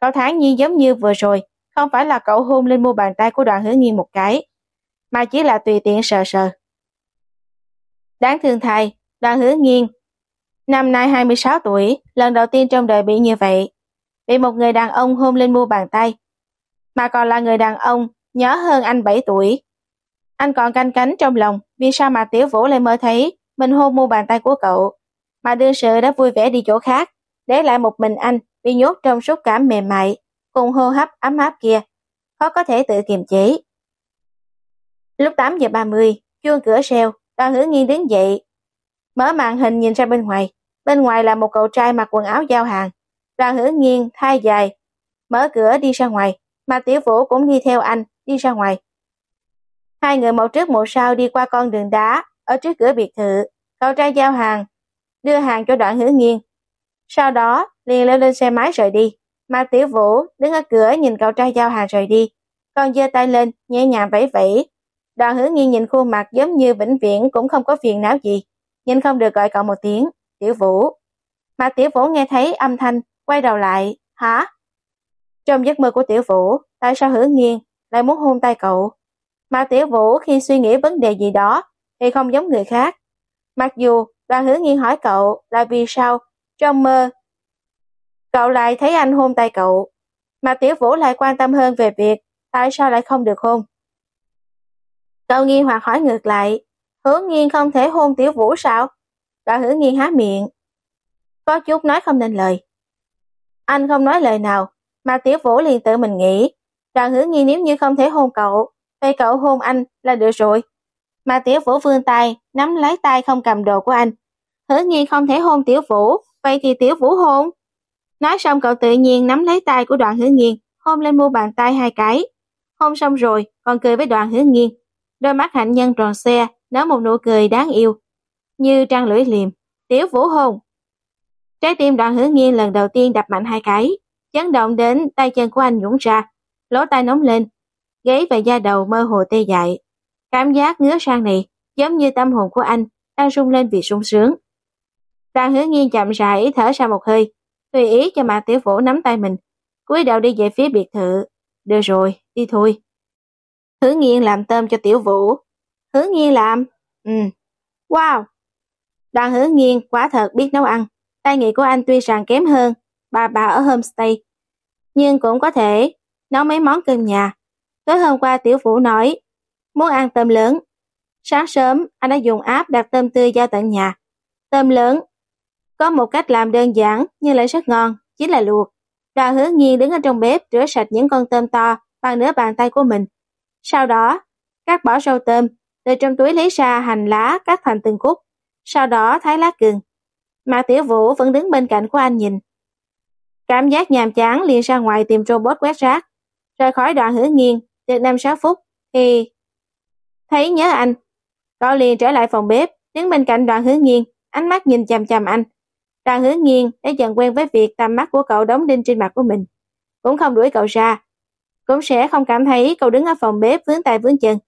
Cậu tháng nhiên giống như vừa rồi, không phải là cậu hôn lên mu bàn tay của đoàn hứa nghiên một cái, mà chỉ là tùy tiện sờ sờ. Đáng thương thay, đoàn hứa nghiên, năm nay 26 tuổi, lần đầu tiên trong đời bị như vậy, bị một người đàn ông hôn lên mu bàn tay, mà còn là người đàn ông nhỏ hơn anh 7 tuổi. Anh còn canh cánh trong lòng, vì sao mà Tiểu Vũ lại mơ thấy mình hôn mu bàn tay của cậu, mà đương sự đã vui vẻ đi chỗ khác, để lại một mình anh bị nhốt trong xúc cảm mềm mại, cùng hô hấp ấm áp kia, khó có thể tự kiềm chế. Lúc 8 giờ 30, chuông cửa reo, đoàn hữu nghiên đứng dậy, mở màn hình nhìn ra bên ngoài, bên ngoài là một cậu trai mặc quần áo giao hàng, đoàn hữu nghiên thay dài, mở cửa đi ra ngoài, mà Tiểu Vũ cũng đi theo anh, đi ra ngoài. Hai người một trước một sau đi qua con đường đá, ở trước cửa biệt thự, cậu trai giao hàng, đưa hàng cho đoạn hữu nghiên Sau đó, liền leo lên xe máy rời đi. Mà Tiểu Vũ đứng ở cửa nhìn cậu trai giao hàng rời đi, còn giơ tay lên, nhẹ nhàng vẫy vẫy. Đoàn hứa nghiêng nhìn khuôn mặt giống như vĩnh viễn cũng không có phiền não gì, nhưng không được gọi cậu một tiếng, Tiểu Vũ. Mà Tiểu Vũ nghe thấy âm thanh, quay đầu lại, hả? Trong giấc mơ của Tiểu Vũ, tại sao hứa nghiêng lại muốn hôn tay cậu? Mà Tiểu Vũ khi suy nghĩ vấn đề gì đó thì không giống người khác. Mặc dù đoàn hứa nghiêng hỏi cậu là vì sao trong mơ cậu lại thấy anh hôn tay cậu, mà Tiểu Vũ lại quan tâm hơn về việc tại sao lại không được hôn. Cậu nghi hoặc hỏi ngược lại, hứa nghiên không thể hôn Tiểu Vũ sao? Đoàn hứa nghiên há miệng. Có chút nói không nên lời. Anh không nói lời nào, mà Tiểu Vũ liền tự mình nghĩ. Đoàn hứa nghiên nếu như không thể hôn cậu, Vậy cậu hôn anh là được rồi. Mà tiểu vũ vươn tay, nắm lấy tay không cầm đồ của anh. Hứa nhiên không thể hôn tiểu vũ, vậy thì tiểu vũ hôn. Nói xong cậu tự nhiên nắm lấy tay của đoạn hứa nghiên, hôn lên mu bàn tay hai cái. Hôn xong rồi, còn cười với đoạn hứa nghiên. Đôi mắt hạnh nhân tròn xe, nở một nụ cười đáng yêu. Như trăng lưỡi liềm, tiểu vũ hôn. Trái tim đoạn hứa nghiên lần đầu tiên đập mạnh hai cái, chấn động đến tay chân của anh nhũng ra, lỗ tai nóng lên, gáy và da đầu mơ hồ tê dại. Cảm giác ngứa sang này giống như tâm hồn của anh đang rung lên vì sung sướng. Đoàn hứa nghiên chậm rãi thở ra một hơi, tùy ý cho Mạc Tiểu Vũ nắm tay mình, cúi đầu đi về phía biệt thự. Được rồi, đi thôi. Hứa nghiên làm tôm cho Tiểu Vũ. Hứa nghiên làm? Ừ. Wow! Đoàn hứa nghiên quá thật biết nấu ăn. tay nghề của anh tuy rằng kém hơn bà bà ở homestay, nhưng cũng có thể nấu mấy món cơm nhà. Tối hôm qua tiểu vũ nói muốn ăn tôm lớn. Sáng sớm anh đã dùng app đặt tôm tươi giao tận nhà. Tôm lớn có một cách làm đơn giản nhưng lại rất ngon, chính là luộc. Đoàn hứa nhiên đứng ở trong bếp rửa sạch những con tôm to bằng nửa bàn tay của mình. Sau đó, cắt bỏ rau tôm, từ trong túi lấy ra hành lá cắt thành từng khúc, sau đó thái lá gừng. Mà Tiểu Vũ vẫn đứng bên cạnh của anh nhìn. Cảm giác nhàm chán liền ra ngoài tìm robot quét rác. Rời khỏi đoạn hứa nghiêng, được 5-6 phút, thì thấy nhớ anh. Cậu liền trở lại phòng bếp, đứng bên cạnh đoạn hứa nghiêng, ánh mắt nhìn chằm chằm anh ta hứa nghiêng đã dần quen với việc tầm mắt của cậu đóng đinh trên mặt của mình. Cũng không đuổi cậu ra. Cũng sẽ không cảm thấy cậu đứng ở phòng bếp vướng tay vướng chân.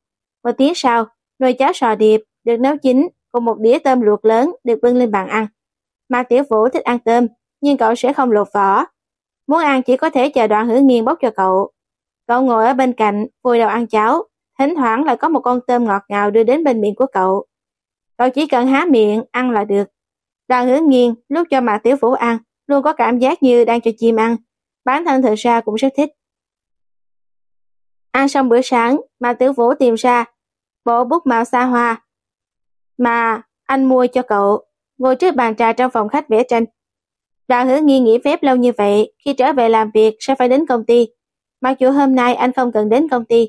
Một tiếng sau, nồi cháo sò điệp được nấu chín cùng một đĩa tôm luộc lớn được bưng lên bàn ăn. Mạc Tiểu Vũ thích ăn tôm, nhưng cậu sẽ không lột vỏ. Muốn ăn chỉ có thể chờ đoạn hứa nghiêng bốc cho cậu. Cậu ngồi ở bên cạnh, vùi đầu ăn cháo, thỉnh thoảng lại có một con tôm ngọt ngào đưa đến bên miệng của cậu. Cậu chỉ cần há miệng, ăn là được. Đoàn hứa nghiêng lúc cho Mạc Tiểu Vũ ăn, luôn có cảm giác như đang cho chim ăn. Bản thân thật ra cũng rất thích. Ăn xong bữa sáng, Mạc Tiểu Vũ tìm ra bộ bút màu xa hoa mà anh mua cho cậu, ngồi trước bàn trà trong phòng khách vẽ tranh. Đoàn hứa nghiêng nghỉ phép lâu như vậy, khi trở về làm việc sẽ phải đến công ty. Mặc dù hôm nay anh không cần đến công ty.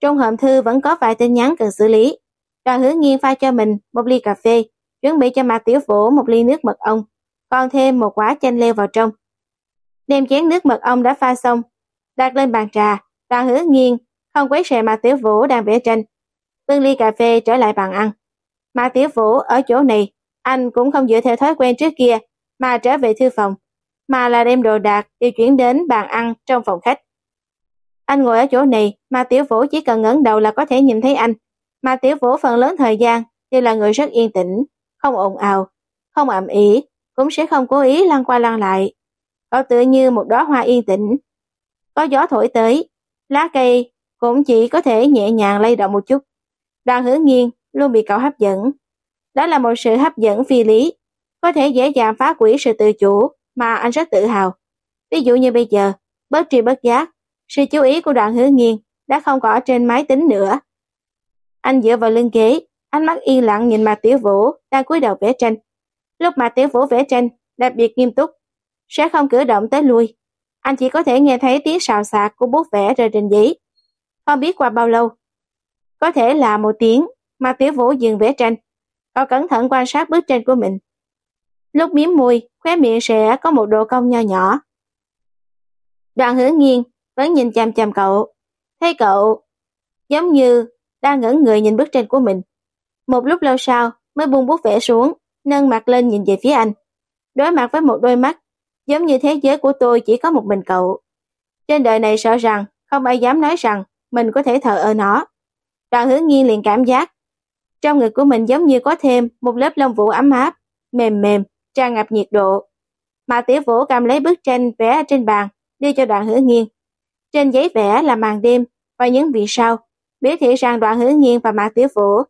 Trong hòm thư vẫn có vài tin nhắn cần xử lý. Đoàn hứa nghiêng pha cho mình một ly cà phê, chuẩn bị cho Mạc Tiểu Vũ một ly nước mật ong, còn thêm một quả chanh leo vào trong. Đem chén nước mật ong đã pha xong, đặt lên bàn trà, đoàn hứa nghiêng, không quấy rầy Mạc Tiểu Vũ đang vẽ tranh. Bưng ly cà phê trở lại bàn ăn. Mạc Tiểu Vũ ở chỗ này, anh cũng không dựa theo thói quen trước kia mà trở về thư phòng, mà là đem đồ đạc điều chuyển đến bàn ăn trong phòng khách. Anh ngồi ở chỗ này mà Tiểu Vũ chỉ cần ngẩng đầu là có thể nhìn thấy anh. Mà Tiểu Vũ phần lớn thời gian đều là người rất yên tĩnh, không ồn ào, không ầm ĩ, cũng sẽ không cố ý lăn qua lăn lại. Cậu tựa như một đóa hoa yên tĩnh. Có gió thổi tới, lá cây cũng chỉ có thể nhẹ nhàng lay động một chút. Đoàn hứa nghiêng luôn bị cậu hấp dẫn. Đó là một sự hấp dẫn phi lý, có thể dễ dàng phá quỷ sự tự chủ mà anh rất tự hào. Ví dụ như bây giờ, bất tri bất giác, sự chú ý của đoàn hứa nghiêng đã không có trên máy tính nữa. Anh dựa vào lưng ghế, ánh mắt yên lặng nhìn Mạc tiểu vũ đang cúi đầu vẽ tranh. Lúc Mạc tiểu vũ vẽ tranh, đặc biệt nghiêm túc, sẽ không cử động tới lui. Anh chỉ có thể nghe thấy tiếng xào xạc của bút vẽ rời trên giấy. Không biết qua bao lâu. Có thể là một tiếng, mà tiểu vũ dừng vẽ tranh. Cậu cẩn thận quan sát bức tranh của mình. Lúc miếm môi, khóe miệng sẽ có một độ cong nho nhỏ. Đoàn hứa nghiêng vẫn nhìn chằm chằm cậu. Thấy cậu giống như đang ngẩn người nhìn bức tranh của mình. Một lúc lâu sau mới buông bút vẽ xuống, nâng mặt lên nhìn về phía anh. Đối mặt với một đôi mắt, giống như thế giới của tôi chỉ có một mình cậu. Trên đời này sợ rằng không ai dám nói rằng mình có thể thờ ơ nó. Đoàn hướng nghiêng liền cảm giác trong ngực của mình giống như có thêm một lớp lông vũ ấm áp, mềm mềm, tràn ngập nhiệt độ. Mà tiểu vũ cầm lấy bức tranh vẽ trên bàn, đưa cho đoạn hứa nghiêng. Trên giấy vẽ là màn đêm và những vì sao, biểu thị rằng đoạn hứa nghiêng và mạc tiểu vũ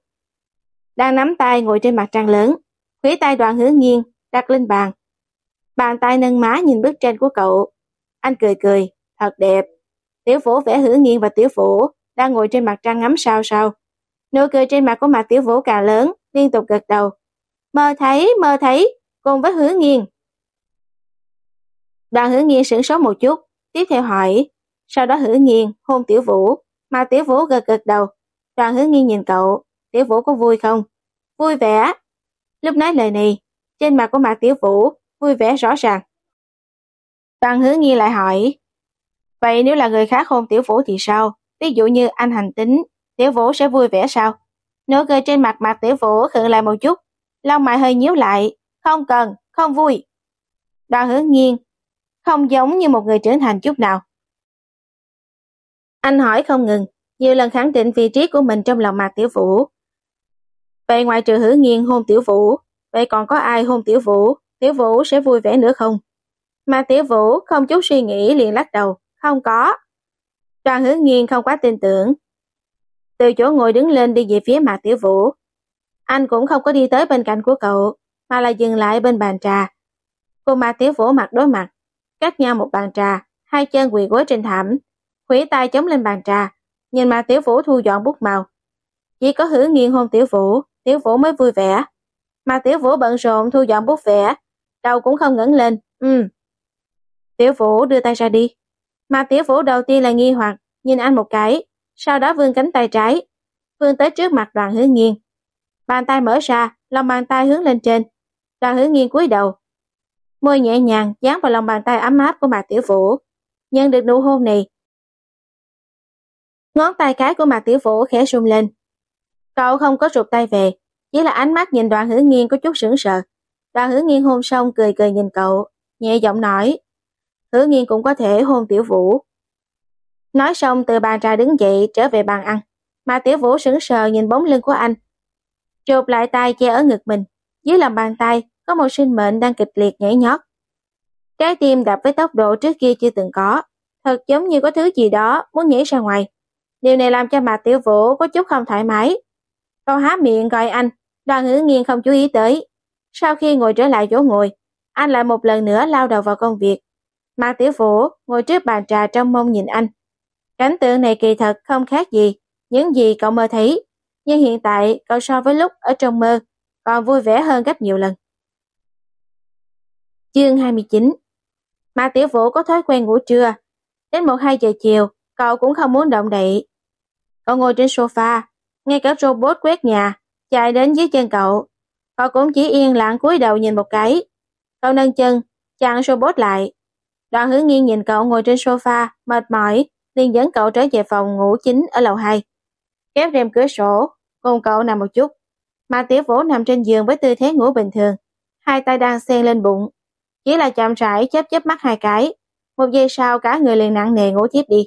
đang nắm tay ngồi trên mặt trăng lớn. Khủy tay đoàn hứa nghiêng đặt lên bàn. Bàn tay nâng má nhìn bức tranh của cậu. Anh cười cười, thật đẹp. Tiểu vũ vẽ hứa nghiêng và tiểu vũ đang ngồi trên mặt trăng ngắm sao sao. Nụ cười trên mặt của mặt tiểu vũ càng lớn, liên tục gật đầu. Mơ thấy, mơ thấy, cùng với hứa nghiêng. Đoàn hứa nghiêng sửng sốt một chút, tiếp theo hỏi. Sau đó hứa nghiêng hôn tiểu vũ, mà tiểu vũ gật gật đầu. Đoàn hứa nghiêng nhìn cậu, tiểu vũ có vui không? Vui vẻ. Lúc nói lời này, trên mặt của mặt tiểu vũ vui vẻ rõ ràng. Đoàn hứa nghi lại hỏi. Vậy nếu là người khác hôn tiểu vũ thì sao? Ví dụ như anh hành tính, tiểu vũ sẽ vui vẻ sao? Nụ cười trên mặt mặt tiểu vũ khựng lại một chút, lông mày hơi nhíu lại. Không cần, không vui. Đoàn hứa nghiêng, không giống như một người trưởng thành chút nào. Anh hỏi không ngừng, nhiều lần khẳng định vị trí của mình trong lòng mặt tiểu vũ. Vậy ngoài trừ hứa nghiêng hôn tiểu vũ, vậy còn có ai hôn tiểu vũ, tiểu vũ sẽ vui vẻ nữa không? Mà tiểu vũ không chút suy nghĩ liền lắc đầu, không có. Đoàn hứa nghiêng không quá tin tưởng. Từ chỗ ngồi đứng lên đi về phía mặt tiểu vũ. Anh cũng không có đi tới bên cạnh của cậu, mà là dừng lại bên bàn trà. Cô Ma Tiểu Vũ mặt đối mặt, cách nhau một bàn trà, hai chân quỳ gối trên thảm, khuỷu tay chống lên bàn trà, nhìn mà Tiểu Vũ thu dọn bút màu. Chỉ có hứa nghiêng hôn Tiểu Vũ, Tiểu Vũ mới vui vẻ. Mà Tiểu Vũ bận rộn thu dọn bút vẽ, đầu cũng không ngẩng lên, ừ. Tiểu Vũ đưa tay ra đi. Mà Tiểu Vũ đầu tiên là nghi hoặc, nhìn anh một cái, sau đó vươn cánh tay trái, vươn tới trước mặt đoàn hứa nghiêng. Bàn tay mở ra, lòng bàn tay hướng lên trên. Đoàn hứa nghiêng cúi đầu. Môi nhẹ nhàng dán vào lòng bàn tay ấm áp của Mạc Tiểu Vũ. Nhận được nụ hôn này. Ngón tay cái của Mạc Tiểu Vũ khẽ rung lên. Cậu không có rụt tay về, chỉ là ánh mắt nhìn đoàn Hữu Nghiên có chút sững sờ. Đoàn Hữu Nghiên hôn xong cười cười nhìn cậu, nhẹ giọng nói. Hữu Nghiên cũng có thể hôn Tiểu Vũ. Nói xong từ bàn trà đứng dậy trở về bàn ăn. Mà Tiểu Vũ sững sờ nhìn bóng lưng của anh, Chụp lại tay che ở ngực mình. Dưới lòng bàn tay có một sinh mệnh đang kịch liệt nhảy nhót. Trái tim đập với tốc độ trước kia chưa từng có, thật giống như có thứ gì đó muốn nhảy ra ngoài. Điều này làm cho mặt tiểu vũ có chút không thoải mái. Cậu há miệng gọi anh, đoàn ngữ nghiêng không chú ý tới. Sau khi ngồi trở lại chỗ ngồi, anh lại một lần nữa lao đầu vào công việc. Mạc Tiểu Vũ ngồi trước bàn trà trong mông nhìn anh. Cảnh tượng này kỳ thật không khác gì, những gì cậu mơ thấy nhưng hiện tại cậu so với lúc ở trong mơ còn vui vẻ hơn gấp nhiều lần. Chương 29 Mạc Tiểu Vũ có thói quen ngủ trưa. Đến 1-2 giờ chiều, cậu cũng không muốn động đậy. Cậu ngồi trên sofa, ngay cả robot quét nhà, chạy đến dưới chân cậu. Cậu cũng chỉ yên lặng cúi đầu nhìn một cái. Cậu nâng chân, chặn robot lại. Đoàn hướng nghiêng nhìn cậu ngồi trên sofa, mệt mỏi, liền dẫn cậu trở về phòng ngủ chính ở lầu 2. Kéo rèm cửa sổ, cùng cậu nằm một chút. Mà tiểu vũ nằm trên giường với tư thế ngủ bình thường, hai tay đang xen lên bụng. Chỉ là chậm rãi chớp chớp mắt hai cái, một giây sau cả người liền nặng nề ngủ tiếp đi.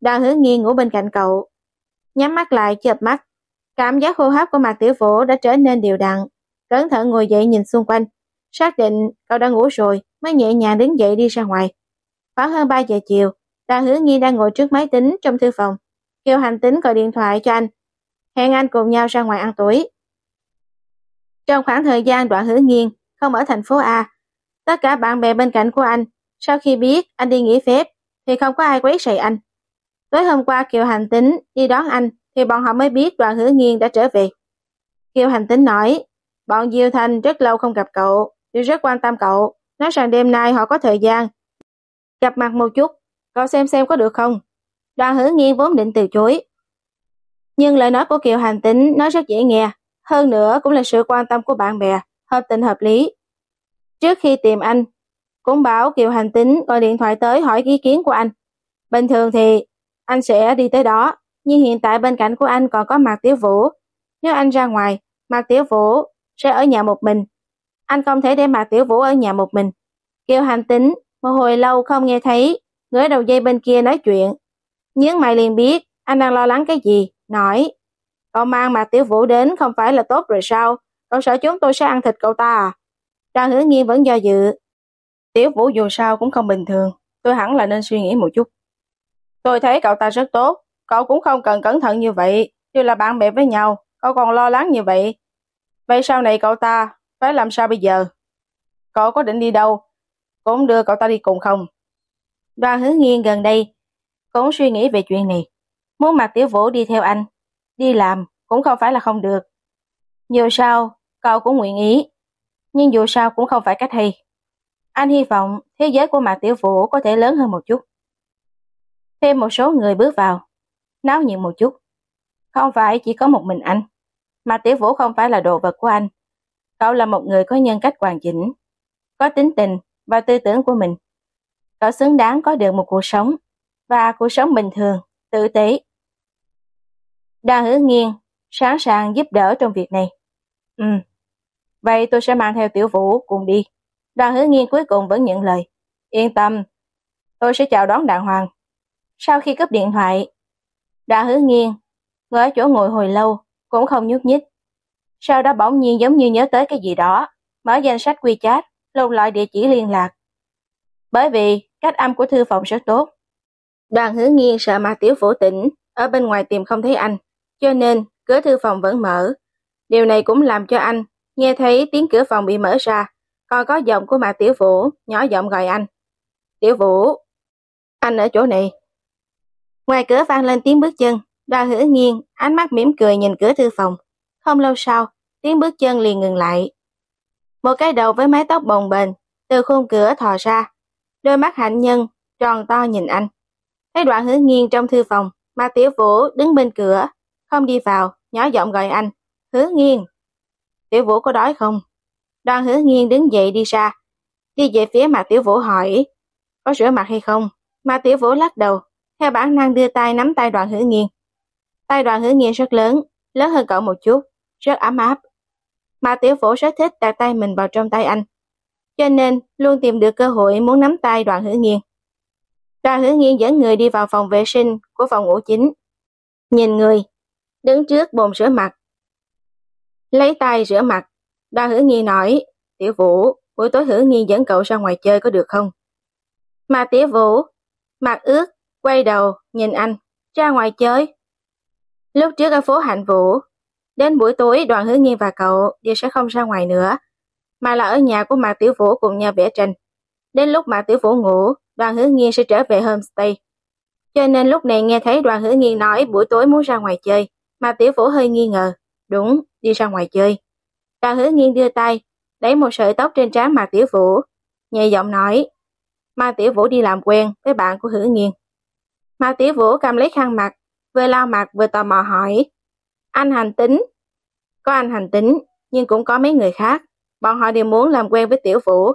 đoàn hướng nghiêng ngủ bên cạnh cậu. Nhắm mắt lại chợp mắt, cảm giác hô hấp của mặt tiểu vũ đã trở nên đều đặn. Cẩn thận ngồi dậy nhìn xung quanh, xác định cậu đã ngủ rồi mới nhẹ nhàng đứng dậy đi ra ngoài. Khoảng hơn 3 giờ chiều, Đàn hứa nghi đang ngồi trước máy tính trong thư phòng. Kêu hành tính gọi điện thoại cho anh hẹn anh cùng nhau ra ngoài ăn tối. Trong khoảng thời gian đoạn hứa nghiêng, không ở thành phố A, tất cả bạn bè bên cạnh của anh, sau khi biết anh đi nghỉ phép, thì không có ai quấy rầy anh. Tối hôm qua Kiều Hành Tính đi đón anh, thì bọn họ mới biết Đoàn hứa nghiêng đã trở về. Kiều Hành Tính nói, bọn Diêu Thanh rất lâu không gặp cậu, đều rất quan tâm cậu, nói rằng đêm nay họ có thời gian. Gặp mặt một chút, cậu xem xem có được không? Đoàn hứa nghiêng vốn định từ chối, nhưng lời nói của Kiều Hành Tính nói rất dễ nghe, hơn nữa cũng là sự quan tâm của bạn bè, hợp tình hợp lý. Trước khi tìm anh, cũng bảo Kiều Hành Tính gọi điện thoại tới hỏi ý kiến của anh. Bình thường thì anh sẽ đi tới đó, nhưng hiện tại bên cạnh của anh còn có Mạc Tiểu Vũ. Nếu anh ra ngoài, Mạc Tiểu Vũ sẽ ở nhà một mình. Anh không thể để Mạc Tiểu Vũ ở nhà một mình. Kiều Hành Tính một hồi lâu không nghe thấy, ngửa đầu dây bên kia nói chuyện. Nhưng mày liền biết anh đang lo lắng cái gì nói Cậu mang Mạc tiểu vũ đến không phải là tốt rồi sao? Cậu sợ chúng tôi sẽ ăn thịt cậu ta à? Trang hứa nghiên vẫn do dự. Tiểu vũ dù sao cũng không bình thường, tôi hẳn là nên suy nghĩ một chút. Tôi thấy cậu ta rất tốt, cậu cũng không cần cẩn thận như vậy, như là bạn bè với nhau, cậu còn lo lắng như vậy. Vậy sau này cậu ta phải làm sao bây giờ? Cậu có định đi đâu? Cũng đưa cậu ta đi cùng không? Đoàn hứa nghiêng gần đây cũng suy nghĩ về chuyện này. Muốn mặt tiểu vũ đi theo anh, đi làm cũng không phải là không được. Dù sao, cậu cũng nguyện ý, nhưng dù sao cũng không phải cách hay. Anh hy vọng thế giới của Mạc Tiểu Vũ có thể lớn hơn một chút. Thêm một số người bước vào, náo nhiệt một chút. Không phải chỉ có một mình anh. mà Tiểu Vũ không phải là đồ vật của anh. Cậu là một người có nhân cách hoàn chỉnh, có tính tình và tư tưởng của mình. Cậu xứng đáng có được một cuộc sống và cuộc sống bình thường, tử tế. Đa hứa nghiêng, sẵn sàng giúp đỡ trong việc này. Ừ, vậy tôi sẽ mang theo tiểu vũ cùng đi. Đa hứa nghiêng cuối cùng vẫn nhận lời. Yên tâm, tôi sẽ chào đón đàng hoàng. Sau khi cướp điện thoại, Đa hứa nghiêng, ngồi ở chỗ ngồi hồi lâu, cũng không nhúc nhích. Sau đó bỗng nhiên giống như nhớ tới cái gì đó, mở danh sách WeChat, lục lại địa chỉ liên lạc. Bởi vì cách âm của thư phòng rất tốt. Đoàn hứa nghiêng sợ mà tiểu vũ tỉnh, ở bên ngoài tìm không thấy anh cho nên cửa thư phòng vẫn mở. Điều này cũng làm cho anh nghe thấy tiếng cửa phòng bị mở ra, Còn có giọng của Mạc Tiểu Vũ, nhỏ giọng gọi anh. Tiểu Vũ, anh ở chỗ này. Ngoài cửa vang lên tiếng bước chân, đoàn hữu nghiêng, ánh mắt mỉm cười nhìn cửa thư phòng. Không lâu sau, tiếng bước chân liền ngừng lại. Một cái đầu với mái tóc bồng bềnh, từ khung cửa thò ra. Đôi mắt hạnh nhân, tròn to nhìn anh. Thấy đoạn hữu nghiêng trong thư phòng, mà tiểu vũ đứng bên cửa, không đi vào, nhỏ giọng gọi anh. Hứa nghiêng. Tiểu vũ có đói không? Đoàn hứa nghiêng đứng dậy đi ra. Đi về phía mà tiểu vũ hỏi, có rửa mặt hay không? Mà tiểu vũ lắc đầu, theo bản năng đưa tay nắm tay đoàn hữu nghiêng. Tay đoàn hữu nghiêng rất lớn, lớn hơn cậu một chút, rất ấm áp. Mà tiểu vũ rất thích đặt tay mình vào trong tay anh. Cho nên luôn tìm được cơ hội muốn nắm tay đoàn hữu nghiêng. Đoàn hữu nghiêng dẫn người đi vào phòng vệ sinh của phòng ngủ chính. Nhìn người, đứng trước bồn rửa mặt. Lấy tay rửa mặt, đoàn hữu nghiêng nói, tiểu vũ, buổi tối hữu nghiêng dẫn cậu ra ngoài chơi có được không? Mà tiểu vũ, mặt ướt, quay đầu, nhìn anh, ra ngoài chơi. Lúc trước ở phố Hạnh Vũ, đến buổi tối đoàn hứa nghiên và cậu đều sẽ không ra ngoài nữa, mà là ở nhà của Mạc Tiểu Vũ cùng nhau vẽ tranh. Đến lúc Mạc Tiểu Vũ ngủ, đoàn hứa nghiên sẽ trở về homestay. Cho nên lúc này nghe thấy đoàn hứa nghiên nói buổi tối muốn ra ngoài chơi, Mạc Tiểu Vũ hơi nghi ngờ. Đúng, đi ra ngoài chơi. Đoàn hứa nghiên đưa tay, lấy một sợi tóc trên trán Mạc Tiểu Vũ, nhẹ giọng nói. Mạc Tiểu Vũ đi làm quen với bạn của hứa nghiên. Mạc Tiểu Vũ cầm lấy khăn mặt, vừa lau mặt vừa tò mò hỏi. Anh hành tính. Có anh hành tính, nhưng cũng có mấy người khác. Bọn họ đều muốn làm quen với Tiểu Vũ.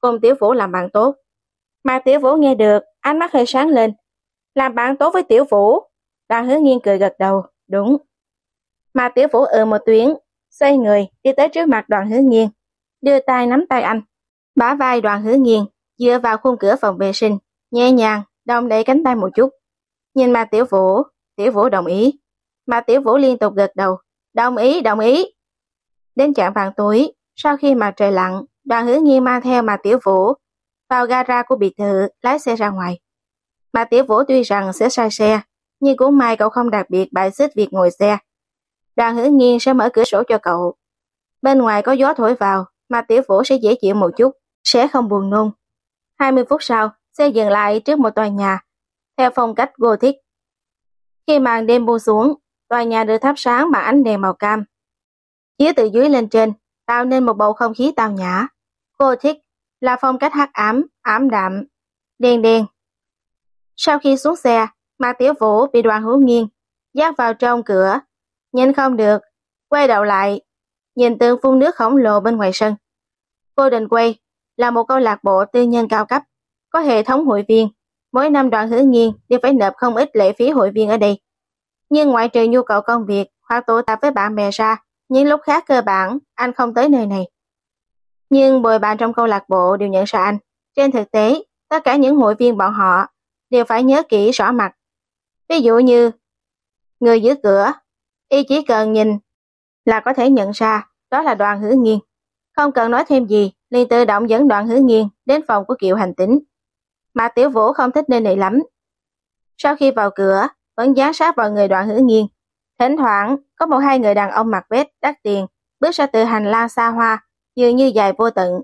Cùng Tiểu Vũ làm bạn tốt. Mà Tiểu Vũ nghe được, ánh mắt hơi sáng lên. Làm bạn tốt với Tiểu Vũ. Đoàn hứa nghiêng cười gật đầu. Đúng. Mà Tiểu Vũ ừ một tuyến, xoay người, đi tới trước mặt đoàn hứa nghiêng. Đưa tay nắm tay anh. Bả vai đoàn hứa nghiêng, dựa vào khung cửa phòng vệ sinh. Nhẹ nhàng, đông đẩy cánh tay một chút. Nhìn mà Tiểu Vũ, Tiểu Vũ đồng ý. Mà Tiểu Vũ liên tục gật đầu. Đồng ý, đồng ý. Đến trạng vàng tối, sau khi mặt trời lặn, đoàn hứa nghi mang theo mà Tiểu Vũ vào gara của biệt thự lái xe ra ngoài. Mà Tiểu Vũ tuy rằng sẽ sai xe, nhưng cũng may cậu không đặc biệt bài xích việc ngồi xe. Đoàn hứa nghi sẽ mở cửa sổ cho cậu. Bên ngoài có gió thổi vào, mà Tiểu Vũ sẽ dễ chịu một chút, sẽ không buồn nôn. 20 phút sau, xe dừng lại trước một tòa nhà, theo phong cách Gothic. Khi màn đêm buông xuống, tòa nhà được thắp sáng bằng ánh đèn màu cam. Chiếu từ dưới lên trên, tạo nên một bầu không khí tao nhã. Gothic là phong cách hắc ám, ám đạm, đen đen. Sau khi xuống xe, Mạc Tiểu Vũ bị đoàn hữu nghiêng, dắt vào trong cửa, nhìn không được, quay đầu lại, nhìn tượng phun nước khổng lồ bên ngoài sân. Cô Way quay là một câu lạc bộ tư nhân cao cấp, có hệ thống hội viên. Mỗi năm đoàn hữu nghiên đều phải nộp không ít lệ phí hội viên ở đây. Nhưng ngoại trừ nhu cầu công việc hoặc tụ tập với bạn bè ra, những lúc khác cơ bản anh không tới nơi này. Nhưng bồi bạn trong câu lạc bộ đều nhận ra anh. Trên thực tế, tất cả những hội viên bọn họ đều phải nhớ kỹ rõ mặt. Ví dụ như người giữ cửa, y chỉ cần nhìn là có thể nhận ra đó là đoàn hữu nghiên. Không cần nói thêm gì, liền tự động dẫn đoàn hữu nghiên đến phòng của Kiều Hành Tính. Mà Tiểu Vũ không thích nơi này lắm. Sau khi vào cửa, vẫn dán sát vào người đoàn hữu nghiêng Thỉnh thoảng, có một hai người đàn ông mặc vest đắt tiền, bước ra từ hành lang xa hoa, dường như dài vô tận.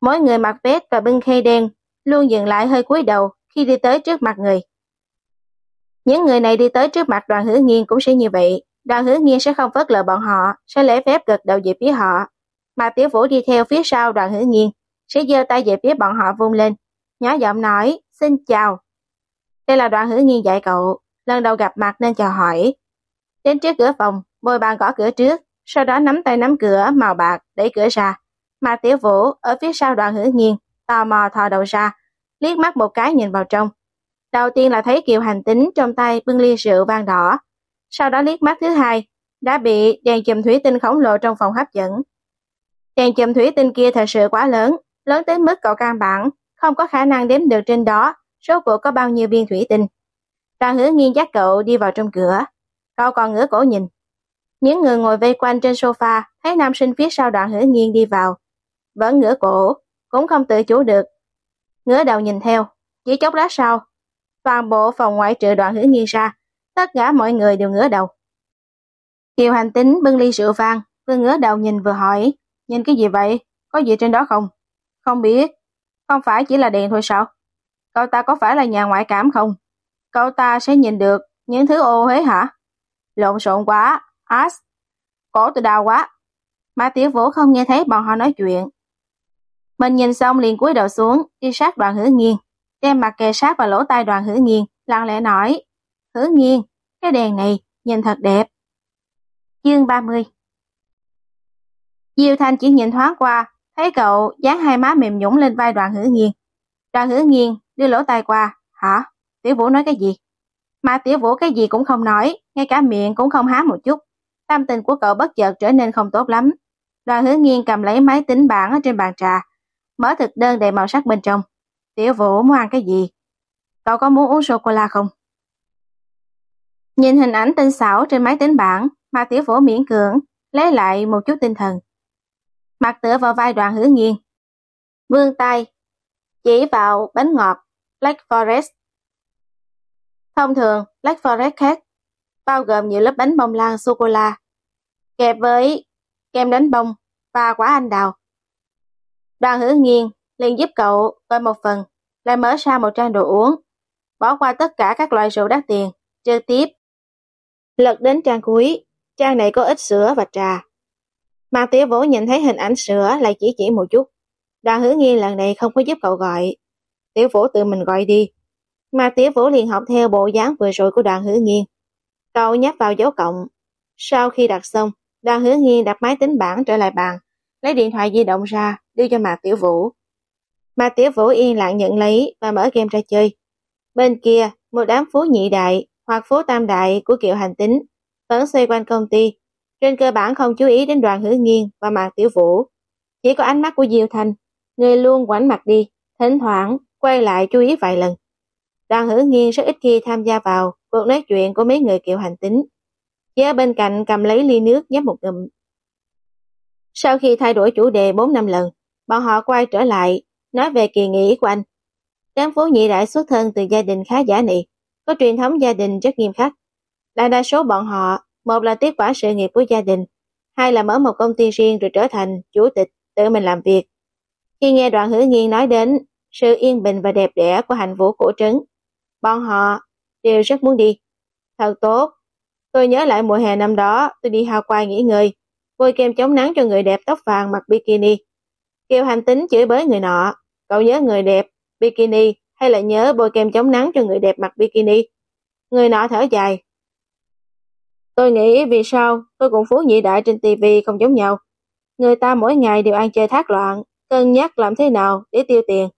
Mỗi người mặc vest và bưng khay đen, luôn dừng lại hơi cúi đầu khi đi tới trước mặt người. Những người này đi tới trước mặt đoàn hữu nghiên cũng sẽ như vậy. Đoàn hữu nghiên sẽ không phớt lờ bọn họ, sẽ lễ phép gật đầu về phía họ, mà Tiểu Vũ đi theo phía sau đoàn hữu nghiên, sẽ giơ tay về phía bọn họ vung lên, nhỏ giọng nói, xin chào. Đây là đoạn hữu nghiên dạy cậu, lần đầu gặp mặt nên chào hỏi. Đến trước cửa phòng, bồi bàn gõ cửa trước, sau đó nắm tay nắm cửa màu bạc, đẩy cửa ra. Mà Tiểu Vũ ở phía sau đoạn hữu nghiên, tò mò thò đầu ra, liếc mắt một cái nhìn vào trong. Đầu tiên là thấy Kiều Hành Tính trong tay bưng ly rượu vang đỏ. Sau đó liếc mắt thứ hai, đã bị đèn chùm thủy tinh khổng lồ trong phòng hấp dẫn. Đèn chùm thủy tinh kia thật sự quá lớn, lớn tới mức cậu căn bản, không có khả năng đếm được trên đó số cuộc có bao nhiêu viên thủy tinh. Đoàn hứa nghiêng dắt cậu đi vào trong cửa. Cậu còn ngửa cổ nhìn. Những người ngồi vây quanh trên sofa thấy nam sinh phía sau đoạn hứa nghiêng đi vào. Vẫn ngửa cổ, cũng không tự chủ được. Ngửa đầu nhìn theo, chỉ chốc lát sau. Toàn bộ phòng ngoại trừ đoạn hứa nghiêng ra, tất cả mọi người đều ngửa đầu. Kiều hành tính bưng ly rượu vang, vừa ngửa đầu nhìn vừa hỏi, nhìn cái gì vậy? có gì trên đó không? Không biết, không phải chỉ là đèn thôi sao? Cậu ta có phải là nhà ngoại cảm không? Cậu ta sẽ nhìn được những thứ ô hế hả? Lộn xộn quá, As. Cổ tôi đau quá. Mà tiểu vũ không nghe thấy bọn họ nói chuyện. Mình nhìn xong liền cúi đầu xuống, đi sát đoàn hữu nghiêng. Đem mặt kề sát vào lỗ tai đoàn hữu nghiêng, lặng lẽ nói. Hữu nghiêng, cái đèn này nhìn thật đẹp. Chương 30 Diêu Thanh chỉ nhìn thoáng qua, thấy cậu dán hai má mềm nhũng lên vai đoàn Hữu nghiêng. Đoàn Hữu nghiêng đưa lỗ tai qua, hả? Tiểu Vũ nói cái gì? Mà Tiểu Vũ cái gì cũng không nói, ngay cả miệng cũng không há một chút. Tâm tình của cậu bất chợt trở nên không tốt lắm. Đoàn Hữu nghiêng cầm lấy máy tính bảng ở trên bàn trà, mở thực đơn đầy màu sắc bên trong. Tiểu Vũ muốn ăn cái gì? Cậu có muốn uống sô-cô-la không? Nhìn hình ảnh tinh xảo trên máy tính bảng, mà Tiểu Vũ miễn cưỡng, lấy lại một chút tinh thần. Mặt tựa vào vai đoàn hứa nghiêng. Vương tay, chỉ vào bánh ngọt Black Forest. Thông thường, Black Forest khác bao gồm nhiều lớp bánh bông lan sô-cô-la kẹp với kem đánh bông và quả anh đào. Đoàn hứa nghiêng liền giúp cậu coi một phần, lại mở ra một trang đồ uống, bỏ qua tất cả các loại rượu đắt tiền, trực tiếp. Lật đến trang cuối, trang này có ít sữa và trà. Mà tiểu vũ nhìn thấy hình ảnh sữa lại chỉ chỉ một chút. Đoàn hứa nghi lần này không có giúp cậu gọi. Tiểu vũ tự mình gọi đi. Mà tiểu vũ liền học theo bộ dáng vừa rồi của đoàn hứa nghiêng. Cậu nhấp vào dấu cộng. Sau khi đặt xong, đoàn hứa nghiêng đặt máy tính bảng trở lại bàn, lấy điện thoại di động ra, đưa cho Mạc Tiểu Vũ. Mạc Tiểu Vũ yên lặng nhận lấy và mở game ra chơi. Bên kia, một đám phú nhị đại hoặc phố tam đại của kiệu hành tính vẫn xoay quanh công ty. Trên cơ bản không chú ý đến đoàn hữu nghiêng và Mạc Tiểu Vũ. Chỉ có ánh mắt của Diêu Thanh, người luôn quảnh mặt đi, thỉnh thoảng quay lại chú ý vài lần. Đoàn hữu nghiêng rất ít khi tham gia vào cuộc nói chuyện của mấy người kiệu hành tính. Chỉ ở bên cạnh cầm lấy ly nước nhấp một ngụm. Sau khi thay đổi chủ đề 4 năm lần, bọn họ quay trở lại, nói về kỳ nghỉ của anh. Đám phố nhị đại xuất thân từ gia đình khá giả nị, có truyền thống gia đình rất nghiêm khắc. Đại đa số bọn họ, một là tiếp quả sự nghiệp của gia đình, hai là mở một công ty riêng rồi trở thành chủ tịch, tự mình làm việc. Khi nghe đoạn hữu nghiên nói đến sự yên bình và đẹp đẽ của hành vũ cổ trấn, bọn họ đều rất muốn đi. Thật tốt. Tôi nhớ lại mùa hè năm đó, tôi đi Hawaii nghỉ ngơi, bôi kem chống nắng cho người đẹp tóc vàng mặc bikini. Kêu hành tính chửi bới người nọ, cậu nhớ người đẹp, bikini hay là nhớ bôi kem chống nắng cho người đẹp mặc bikini? Người nọ thở dài. Tôi nghĩ vì sao tôi cùng Phú Nhị Đại trên TV không giống nhau. Người ta mỗi ngày đều ăn chơi thác loạn, cân nhắc làm thế nào để tiêu tiền.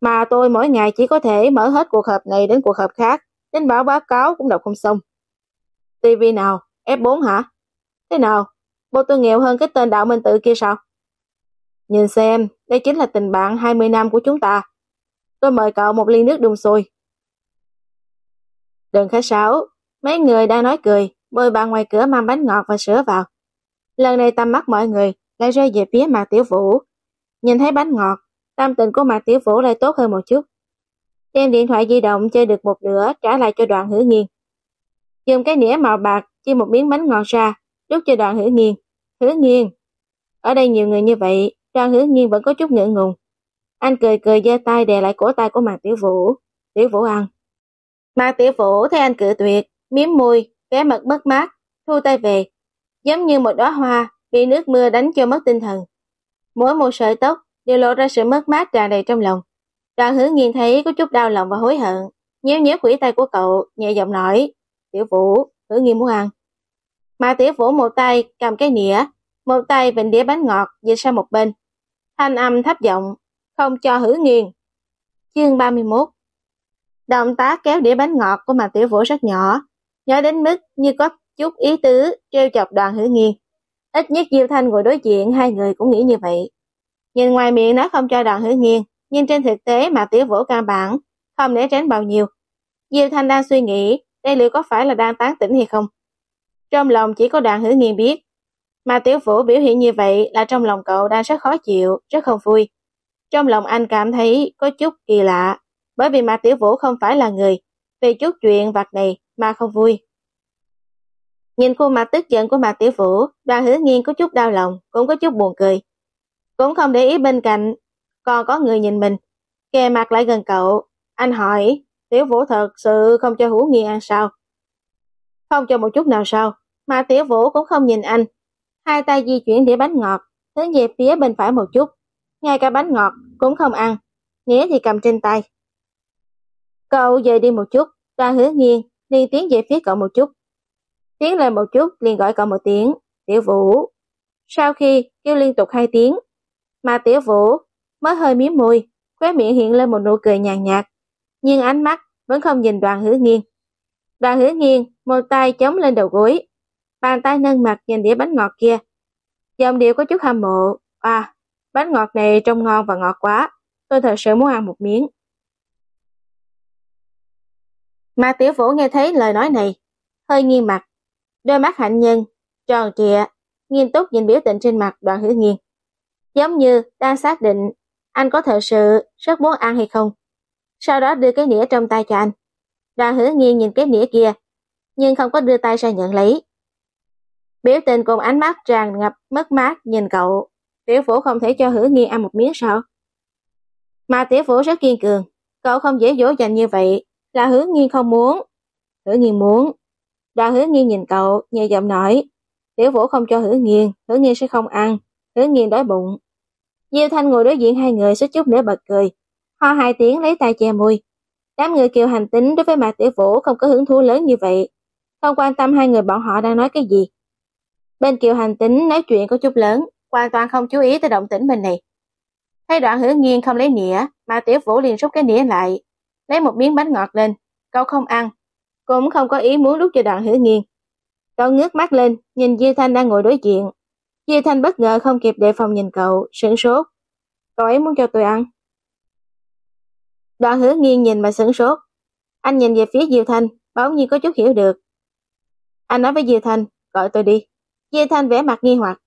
Mà tôi mỗi ngày chỉ có thể mở hết cuộc họp này đến cuộc họp khác, đến báo báo cáo cũng đọc không xong. TV nào? F4 hả? Thế nào? Bộ tôi nghèo hơn cái tên đạo minh tự kia sao? Nhìn xem, đây chính là tình bạn 20 năm của chúng ta. Tôi mời cậu một ly nước đun sôi. Đừng khách sáo, mấy người đang nói cười, mời bạn ngoài cửa mang bánh ngọt và sữa vào. Lần này tầm mắt mọi người lại rơi về phía Mạc Tiểu Vũ. Nhìn thấy bánh ngọt, tâm tình của Mạc Tiểu Vũ lại tốt hơn một chút. Đem điện thoại di động chơi được một nửa trả lại cho đoạn hữu nghiên. Dùng cái nĩa màu bạc chia một miếng bánh ngọt ra, đút cho đoạn hữu nghiên. Hứa nghiên. Ở đây nhiều người như vậy, đoàn hữu nghiên vẫn có chút ngượng ngùng. Anh cười cười giơ tay đè lại cổ tay của Mạc Tiểu Vũ. Tiểu Vũ ăn. Mạc Tiểu Vũ thấy anh cự tuyệt, miếm môi, vẻ mặt mất mát, thu tay về. Giống như một đóa hoa bị nước mưa đánh cho mất tinh thần. Mỗi một sợi tóc đều lộ ra sự mất mát tràn đầy trong lòng. Đoàn hứa nghiên thấy có chút đau lòng và hối hận. Nhéo nhéo quỷ tay của cậu, nhẹ giọng nói. Tiểu Vũ, hứa nghiên muốn ăn. Mà Tiểu Vũ một tay cầm cái nĩa, một tay vịnh đĩa bánh ngọt dịch sang một bên. Thanh âm thấp giọng, không cho hứa nghiên. Chương 31 Động tác kéo đĩa bánh ngọt của mà Tiểu Vũ rất nhỏ, nói đến mức như có chút ý tứ treo chọc đoàn Hữu nghiên. Ít nhất Diêu Thanh ngồi đối diện hai người cũng nghĩ như vậy. Nhìn ngoài miệng nói không cho đoàn Hữu nghiên, nhưng trên thực tế mà Tiểu Vũ căn bản không né tránh bao nhiêu. Diêu Thanh đang suy nghĩ đây liệu có phải là đang tán tỉnh hay không. Trong lòng chỉ có đoàn Hữu nghiên biết, mà Tiểu Vũ biểu hiện như vậy là trong lòng cậu đang rất khó chịu, rất không vui. Trong lòng anh cảm thấy có chút kỳ lạ, bởi vì mà Tiểu Vũ không phải là người, vì chút chuyện vặt này mà không vui. Nhìn khuôn mặt tức giận của Mạc Tiểu Vũ, đoàn hứa nghiên có chút đau lòng, cũng có chút buồn cười. Cũng không để ý bên cạnh, còn có người nhìn mình, kề mặt lại gần cậu. Anh hỏi, Tiểu Vũ thật sự không cho Hữu nghiên ăn sao? Không cho một chút nào sao, mà Tiểu Vũ cũng không nhìn anh. Hai tay di chuyển đĩa bánh ngọt, hướng về phía bên phải một chút. Ngay cả bánh ngọt cũng không ăn, nghĩa thì cầm trên tay. Cậu dời đi một chút, đoàn hứa nghiêng, liền tiến về phía cậu một chút. Tiến lên một chút, liền gọi cậu một tiếng, Tiểu Vũ. Sau khi kêu liên tục hai tiếng, mà Tiểu Vũ mới hơi miếm môi, khóe miệng hiện lên một nụ cười nhàn nhạt, nhưng ánh mắt vẫn không nhìn đoàn hứa nghiêng. Đoàn hứa nghiêng, một tay chống lên đầu gối, bàn tay nâng mặt nhìn đĩa bánh ngọt kia. Dòng điệu có chút hâm mộ, à, bánh ngọt này trông ngon và ngọt quá, tôi thật sự muốn ăn một miếng. Mà tiểu vũ nghe thấy lời nói này, hơi nghiêng mặt, đôi mắt hạnh nhân, tròn trịa, nghiêm túc nhìn biểu tình trên mặt đoạn hữu nghiêng. Giống như đang xác định anh có thật sự rất muốn ăn hay không. Sau đó đưa cái nĩa trong tay cho anh. đoạn hữu nghiêng nhìn cái nĩa kia, nhưng không có đưa tay ra nhận lấy. Biểu tình cùng ánh mắt tràn ngập mất mát nhìn cậu. Tiểu phủ không thể cho hữu nghiêng ăn một miếng sao? Mà tiểu phủ rất kiên cường, cậu không dễ dỗ dành như vậy, là hứa nghiên không muốn. Hứa nghiên muốn. Đoàn hứa nghiên nhìn cậu, nhẹ giọng nói. Tiểu vũ không cho hứa nghiên, hứa nghiên sẽ không ăn, hứa nghiên đói bụng. Diêu Thanh ngồi đối diện hai người suýt chút nữa bật cười. Ho hai tiếng lấy tay che môi. Đám người kiều hành tính đối với mặt Tiểu Vũ không có hứng thú lớn như vậy. Không quan tâm hai người bọn họ đang nói cái gì. Bên kiều hành tính nói chuyện có chút lớn, hoàn toàn không chú ý tới động tĩnh bên này. Thấy đoạn hứa nghiêng không lấy nĩa, mà Tiểu Vũ liền rút cái nĩa lại, lấy một miếng bánh ngọt lên. Cậu không ăn, cũng không có ý muốn đút cho đoàn hữu nghiêng. Cậu ngước mắt lên, nhìn Diêu Thanh đang ngồi đối diện. Diêu Thanh bất ngờ không kịp đề phòng nhìn cậu, sửng sốt. Cậu ấy muốn cho tôi ăn. Đoạn hứa nghiêng nhìn mà sửng sốt. Anh nhìn về phía Diêu Thanh, bỗng nhiên có chút hiểu được. Anh nói với Diêu Thanh, gọi tôi đi. Diêu Thanh vẽ mặt nghi hoặc.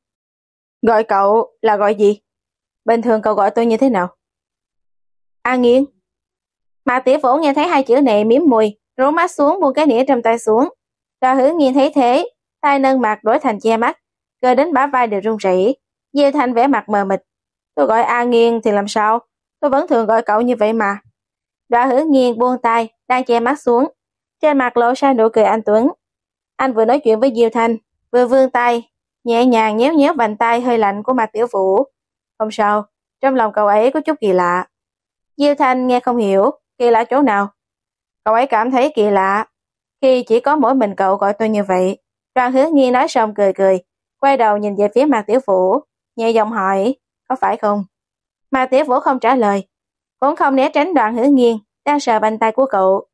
Gọi cậu là gọi gì? Bình thường cậu gọi tôi như thế nào? A Nghiên mạc tiểu phổ nghe thấy hai chữ này miếm mùi, rú mắt xuống buông cái nĩa trong tay xuống. Cao hứa nghiên thấy thế, tay nâng mặt đổi thành che mắt, cơ đến bả vai đều run rẩy. Diêu Thanh vẻ mặt mờ mịt. Tôi gọi A Nghiên thì làm sao? Tôi vẫn thường gọi cậu như vậy mà. Đoàn hứa nghiên buông tay, đang che mắt xuống. Trên mặt lộ ra nụ cười anh Tuấn. Anh vừa nói chuyện với Diêu Thanh, vừa vươn tay, nhẹ nhàng nhéo nhéo vành tay hơi lạnh của mặt tiểu vũ. Không sao, trong lòng cậu ấy có chút kỳ lạ. Diêu Thanh nghe không hiểu, kỳ lạ chỗ nào. Cậu ấy cảm thấy kỳ lạ, khi chỉ có mỗi mình cậu gọi tôi như vậy. Đoàn hứa nghi nói xong cười cười, quay đầu nhìn về phía mặt tiểu vũ, nhẹ giọng hỏi, có phải không? Mạc tiểu vũ không trả lời, cũng không né tránh đoàn hứa nghiêng, đang sờ bàn tay của cậu.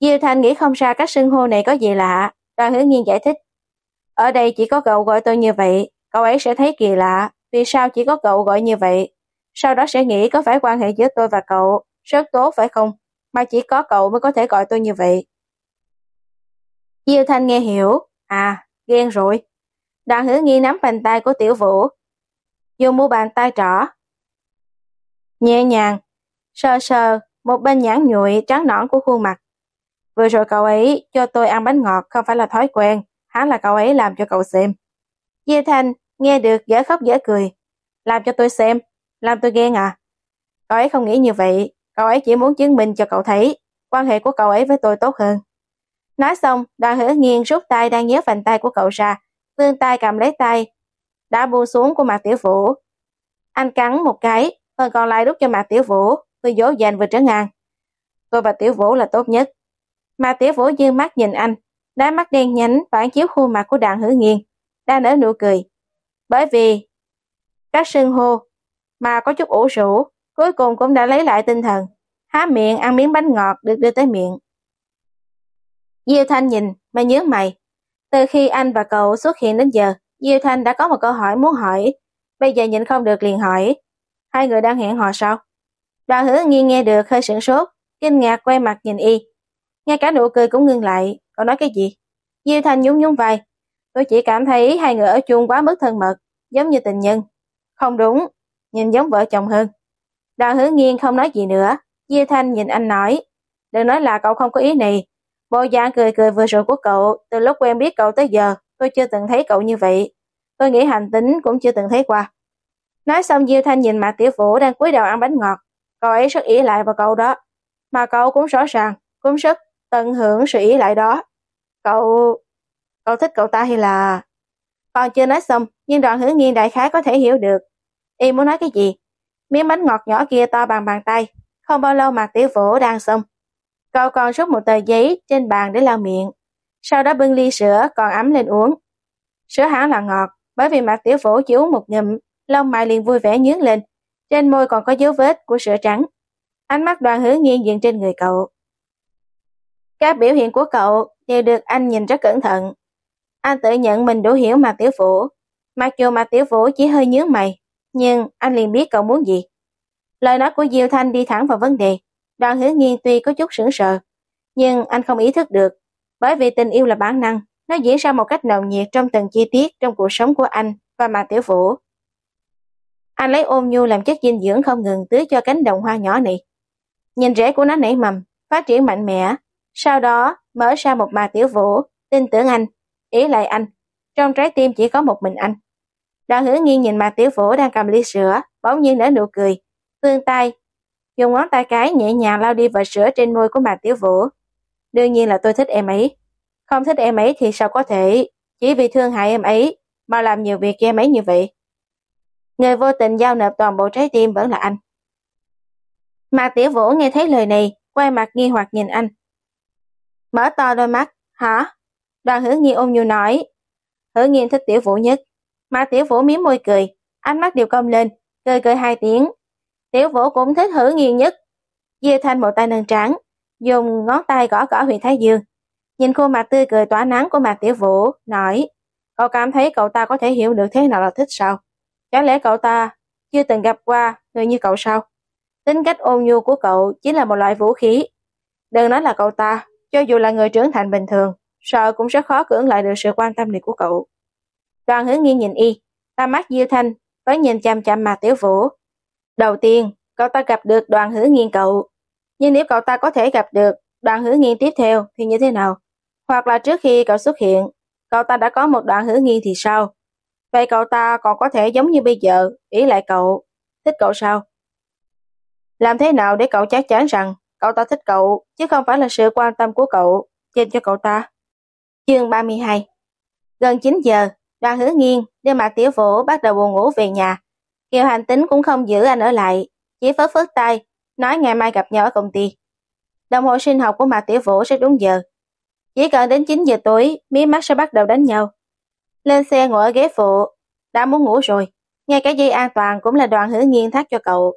Diêu Thanh nghĩ không ra các xưng hô này có gì lạ, đoàn hứa nghiêng giải thích. Ở đây chỉ có cậu gọi tôi như vậy, cậu ấy sẽ thấy kỳ lạ, vì sao chỉ có cậu gọi như vậy? Sau đó sẽ nghĩ có phải quan hệ giữa tôi và cậu rất tốt phải không? Mà chỉ có cậu mới có thể gọi tôi như vậy. Diêu Thanh nghe hiểu, à, ghen rồi. Đoàn hứa nghi nắm bàn tay của tiểu vũ, dùng mu bàn tay trỏ. Nhẹ nhàng, sờ sờ, một bên nhãn nhụi trắng nõn của khuôn mặt. Vừa rồi cậu ấy cho tôi ăn bánh ngọt không phải là thói quen, hắn là cậu ấy làm cho cậu xem. Diêu Thanh nghe được dở khóc dở cười. Làm cho tôi xem, làm tôi ghen à? Cậu ấy không nghĩ như vậy, cậu ấy chỉ muốn chứng minh cho cậu thấy quan hệ của cậu ấy với tôi tốt hơn. Nói xong, đoàn hứa nghiêng rút tay đang nhớ vành tay của cậu ra, vươn tay cầm lấy tay, đã buông xuống của mặt tiểu vũ. Anh cắn một cái, phần còn lại đút cho mặt tiểu vũ, vừa dỗ dành vừa trấn ngang. Tôi và tiểu vũ là tốt nhất. Mà tiểu vũ dương mắt nhìn anh, đá mắt đen nhánh phản chiếu khuôn mặt của đàn hứa nghiêng, đang nở nụ cười. Bởi vì các sưng hô mà có chút ủ rũ, cuối cùng cũng đã lấy lại tinh thần, há miệng ăn miếng bánh ngọt được đưa tới miệng. Diêu Thanh nhìn, mà nhớ mày. Từ khi anh và cậu xuất hiện đến giờ, Diêu Thanh đã có một câu hỏi muốn hỏi. Bây giờ nhìn không được liền hỏi. Hai người đang hẹn hò sao? Đoàn hứa nghi nghe được hơi sửng sốt, kinh ngạc quay mặt nhìn y. Ngay cả nụ cười cũng ngưng lại, cậu nói cái gì? Diêu Thanh nhún nhún vai. Tôi chỉ cảm thấy hai người ở chung quá mức thân mật, giống như tình nhân. Không đúng, nhìn giống vợ chồng hơn. Đoàn hứa nghiên không nói gì nữa. Diêu Thanh nhìn anh nói, đừng nói là cậu không có ý này, Bộ dạng cười cười vừa rồi của cậu, từ lúc quen biết cậu tới giờ, tôi chưa từng thấy cậu như vậy. Tôi nghĩ hành tính cũng chưa từng thấy qua. Nói xong Diêu Thanh nhìn Mạc Tiểu Vũ đang cúi đầu ăn bánh ngọt, cậu ấy rất ý lại vào cậu đó, mà cậu cũng rõ ràng, cũng rất tận hưởng sự ý lại đó. Cậu... cậu thích cậu ta hay là... Còn chưa nói xong, nhưng đoàn hứa nghiên đại khái có thể hiểu được. Y muốn nói cái gì? Miếng bánh ngọt nhỏ kia to bằng bàn tay, không bao lâu Mạc Tiểu Vũ đang xong. Cậu còn rút một tờ giấy trên bàn để lau miệng, sau đó bưng ly sữa còn ấm lên uống. Sữa hẳn là ngọt, bởi vì Mạc Tiểu Vũ chỉ uống một ngụm, lông mày liền vui vẻ nhướng lên, trên môi còn có dấu vết của sữa trắng. Ánh mắt đoàn hướng nghiêng dừng trên người cậu. Các biểu hiện của cậu đều được anh nhìn rất cẩn thận. Anh tự nhận mình đủ hiểu Mạc Tiểu Vũ. Mặc dù Mạc Tiểu Vũ chỉ hơi nhướng mày, nhưng anh liền biết cậu muốn gì. Lời nói của Diêu Thanh đi thẳng vào vấn đề. Đoàn hướng nghiêng tuy có chút sững sờ, nhưng anh không ý thức được. Bởi vì tình yêu là bản năng, nó diễn ra một cách nồng nhiệt trong từng chi tiết trong cuộc sống của anh và mà Tiểu Vũ. Anh lấy ôm nhu làm chất dinh dưỡng không ngừng tưới cho cánh đồng hoa nhỏ này. Nhìn rễ của nó nảy mầm, phát triển mạnh mẽ, sau đó mở ra một mà Tiểu Vũ, tin tưởng anh, ý lại anh, trong trái tim chỉ có một mình anh. Đoàn hứa nghiêng nhìn mặt Tiểu Vũ đang cầm ly sữa, bỗng nhiên nở nụ cười, vươn tay, dùng ngón tay cái nhẹ nhàng lau đi vệt sữa trên môi của mặt Tiểu Vũ. Đương nhiên là tôi thích em ấy. Không thích em ấy thì sao có thể, chỉ vì thương hại em ấy mà làm nhiều việc cho em ấy như vậy. Người vô tình giao nộp toàn bộ trái tim vẫn là anh. Mạc Tiểu Vũ nghe thấy lời này, quay mặt nghi hoặc nhìn anh. Mở to đôi mắt, hả? Đoàn hứa nghiên ôm nhu nói. Hứa nghiên thích Tiểu Vũ nhất mà Tiểu Vũ miếm môi cười, ánh mắt đều cong lên, cười cười hai tiếng. Tiểu Vũ cũng thích hử nghiên nhất. Diêu Thanh một tay nâng trắng, dùng ngón tay gõ gõ huyện Thái Dương. Nhìn khuôn mặt tươi cười tỏa nắng của Mạc Tiểu Vũ, nói, cậu cảm thấy cậu ta có thể hiểu được thế nào là thích sao? Chẳng lẽ cậu ta chưa từng gặp qua người như cậu sao? Tính cách ôn nhu của cậu chính là một loại vũ khí. Đừng nói là cậu ta, cho dù là người trưởng thành bình thường, sợ cũng sẽ khó cưỡng lại được sự quan tâm này của cậu. Đoàn hướng nghiêng nhìn y, ta mắt Diêu Thanh, với nhìn chăm chăm mà Tiểu Vũ. Đầu tiên, cậu ta gặp được đoàn hứa nghiên cậu. Nhưng nếu cậu ta có thể gặp được đoàn hứa nghiên tiếp theo thì như thế nào? Hoặc là trước khi cậu xuất hiện, cậu ta đã có một đoạn hứa nghiên thì sao? Vậy cậu ta còn có thể giống như bây giờ, ý lại cậu, thích cậu sao? Làm thế nào để cậu chắc chắn rằng cậu ta thích cậu, chứ không phải là sự quan tâm của cậu dành cho cậu ta? Chương 32 Gần 9 giờ, đoàn hứa nghiêng đưa mặt tiểu vũ bắt đầu buồn ngủ về nhà. Kiều hành tính cũng không giữ anh ở lại, chỉ phớt phớt tay, nói ngày mai gặp nhau ở công ty. Đồng hồ sinh học của mặt Tiểu Vũ sẽ đúng giờ. Chỉ cần đến 9 giờ tối, mí mắt sẽ bắt đầu đánh nhau. Lên xe ngồi ở ghế phụ, đã muốn ngủ rồi. Ngay cả dây an toàn cũng là đoàn hứa nghiêng thắt cho cậu.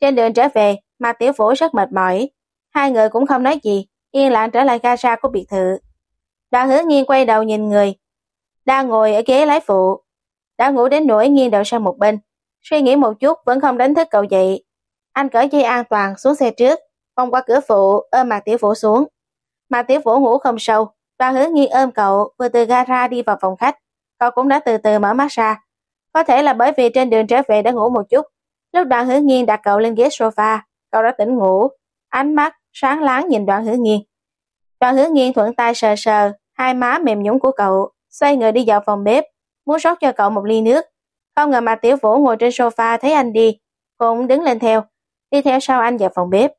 Trên đường trở về, mặt Tiểu Vũ rất mệt mỏi. Hai người cũng không nói gì, yên lặng trở lại gara của biệt thự. Đoàn hứa nghiêng quay đầu nhìn người, đang ngồi ở ghế lái phụ. Đã ngủ đến nỗi nghiêng đầu sang một bên. Suy nghĩ một chút vẫn không đánh thức cậu dậy. Anh cởi dây an toàn xuống xe trước, phong qua cửa phụ, ôm Mạc Tiểu Vũ xuống. Mạc Tiểu Vũ ngủ không sâu, và hứa nghiêng ôm cậu vừa từ gara đi vào phòng khách cậu cũng đã từ từ mở mắt ra. Có thể là bởi vì trên đường trở về đã ngủ một chút. Lúc đoạn hứa nghiêng đặt cậu lên ghế sofa, cậu đã tỉnh ngủ, ánh mắt sáng láng nhìn đoạn hứa nghiêng Đoạn hứa nghiêng thuận tay sờ sờ, hai má mềm nhũng của cậu, xoay người đi vào phòng bếp, muốn rót cho cậu một ly nước. Không ngờ mà tiểu vũ ngồi trên sofa thấy anh đi, cũng đứng lên theo, đi theo sau anh vào phòng bếp.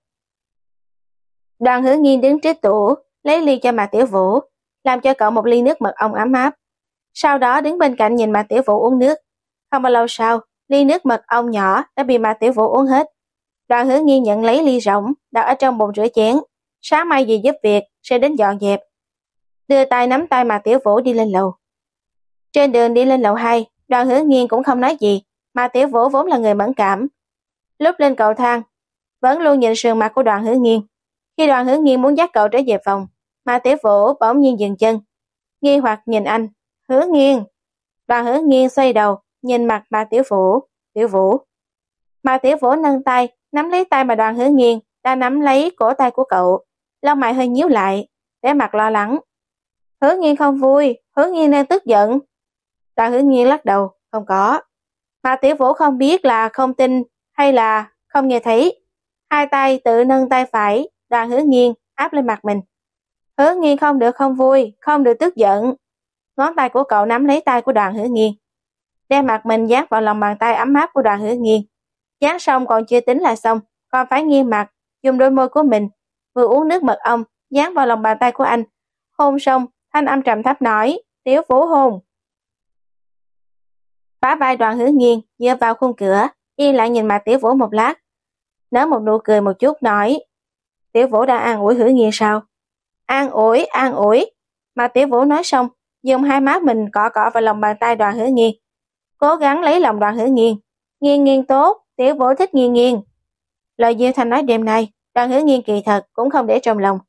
Đoàn hứa nghiên đứng trước tủ, lấy ly cho mà tiểu vũ, làm cho cậu một ly nước mật ong ấm áp sau đó đứng bên cạnh nhìn Mạc Tiểu Vũ uống nước. Không bao lâu sau, ly nước mật ong nhỏ đã bị Mạc Tiểu Vũ uống hết. Đoàn hứa nghiên nhận lấy ly rỗng, đặt ở trong bồn rửa chén. Sáng mai gì giúp việc, sẽ đến dọn dẹp. Đưa tay nắm tay Mạc Tiểu Vũ đi lên lầu. Trên đường đi lên lầu 2, đoàn hứa nghiên cũng không nói gì, mà Tiểu Vũ vốn là người mẫn cảm. Lúc lên cầu thang, vẫn luôn nhìn sườn mặt của đoàn hứa nghiên. Khi đoàn hứa nghiên muốn dắt cậu trở về phòng, mà Tiểu Vũ bỗng nhiên dừng chân. Nghi hoặc nhìn anh, Hứa nghiêng. Đoàn hứa nghiêng xoay đầu, nhìn mặt bà tiểu vũ. Tiểu vũ. Bà tiểu vũ nâng tay, nắm lấy tay mà đoàn hứa nghiêng, đã nắm lấy cổ tay của cậu. Lông mày hơi nhíu lại, vẻ mặt lo lắng. Hứa nghiên không vui, hứa nghiên đang tức giận. Đoàn hứa nghiên lắc đầu, không có. mà tiểu vũ không biết là không tin hay là không nghe thấy. Hai tay tự nâng tay phải, đoàn hứa nghiên áp lên mặt mình. Hứa nghiên không được không vui, không được tức giận. Ngón tay của cậu nắm lấy tay của đoàn hứa nghiên. đem mặt mình dán vào lòng bàn tay ấm áp của đoàn hứa nghiên. Dán xong còn chưa tính là xong, còn phải nghiêng mặt, dùng đôi môi của mình, vừa uống nước mật ong, dán vào lòng bàn tay của anh. Hôn xong, thanh âm trầm thấp nói, tiếu vũ hùng Bá vai đoàn hứa nghiêng, dơ vào khung cửa, yên lặng nhìn mặt tiểu vũ một lát. Nở một nụ cười một chút nói, tiểu vũ đang an ủi hứa nghiêng sao? An ủi, an ủi. Mà tiểu vũ nói xong, dùng hai má mình cọ cọ vào lòng bàn tay đoàn hứa nghiêng. Cố gắng lấy lòng đoàn hứa nghiêng. Nghiêng nghiêng tốt, tiểu vũ thích nghiêng nghiêng. Lời Diêu Thanh nói đêm nay, đoàn hứa nghiêng kỳ thật cũng không để trong lòng.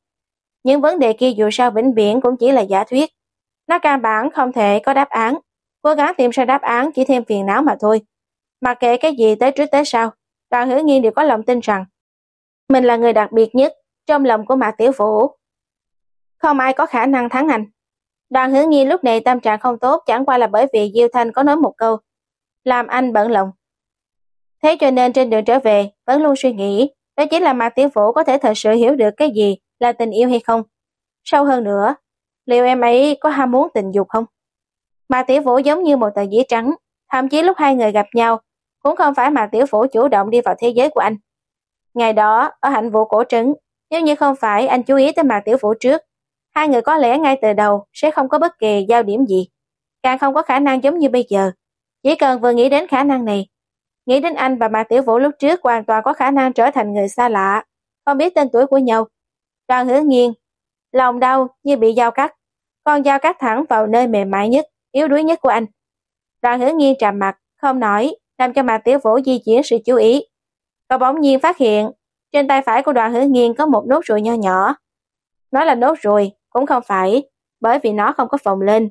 Những vấn đề kia dù sao vĩnh viễn cũng chỉ là giả thuyết. Nó căn bản không thể có đáp án. Cố gắng tìm ra đáp án chỉ thêm phiền não mà thôi. Mặc kệ cái gì tới trước tới sau, đoàn hữu nghiên đều có lòng tin rằng mình là người đặc biệt nhất trong lòng của Mạc Tiểu Vũ. Không ai có khả năng thắng anh. Đoàn hữu nghiên lúc này tâm trạng không tốt chẳng qua là bởi vì Diêu Thanh có nói một câu làm anh bận lòng. Thế cho nên trên đường trở về vẫn luôn suy nghĩ đó chính là Mạc Tiểu Vũ có thể thật sự hiểu được cái gì là tình yêu hay không. Sâu hơn nữa, liệu em ấy có ham muốn tình dục không? Mạc Tiểu Vũ giống như một tờ giấy trắng, thậm chí lúc hai người gặp nhau, cũng không phải Mạc Tiểu Vũ chủ động đi vào thế giới của anh. Ngày đó, ở hạnh vụ cổ trứng, nếu như không phải anh chú ý tới Mạc Tiểu Vũ trước, hai người có lẽ ngay từ đầu sẽ không có bất kỳ giao điểm gì, càng không có khả năng giống như bây giờ. Chỉ cần vừa nghĩ đến khả năng này, nghĩ đến anh và Mạc Tiểu Vũ lúc trước hoàn toàn có khả năng trở thành người xa lạ, không biết tên tuổi của nhau. Đoàn hứa nghiêng, lòng đau như bị dao cắt, con dao cắt thẳng vào nơi mềm mại nhất, yếu đuối nhất của anh. Đoàn hứa nghiêng trầm mặt, không nói, làm cho Mạc Tiểu Vũ di chuyển sự chú ý. Cậu bỗng nhiên phát hiện, trên tay phải của đoàn hứa nghiêng có một nốt ruồi nho nhỏ. Nói là nốt ruồi, cũng không phải, bởi vì nó không có phồng lên.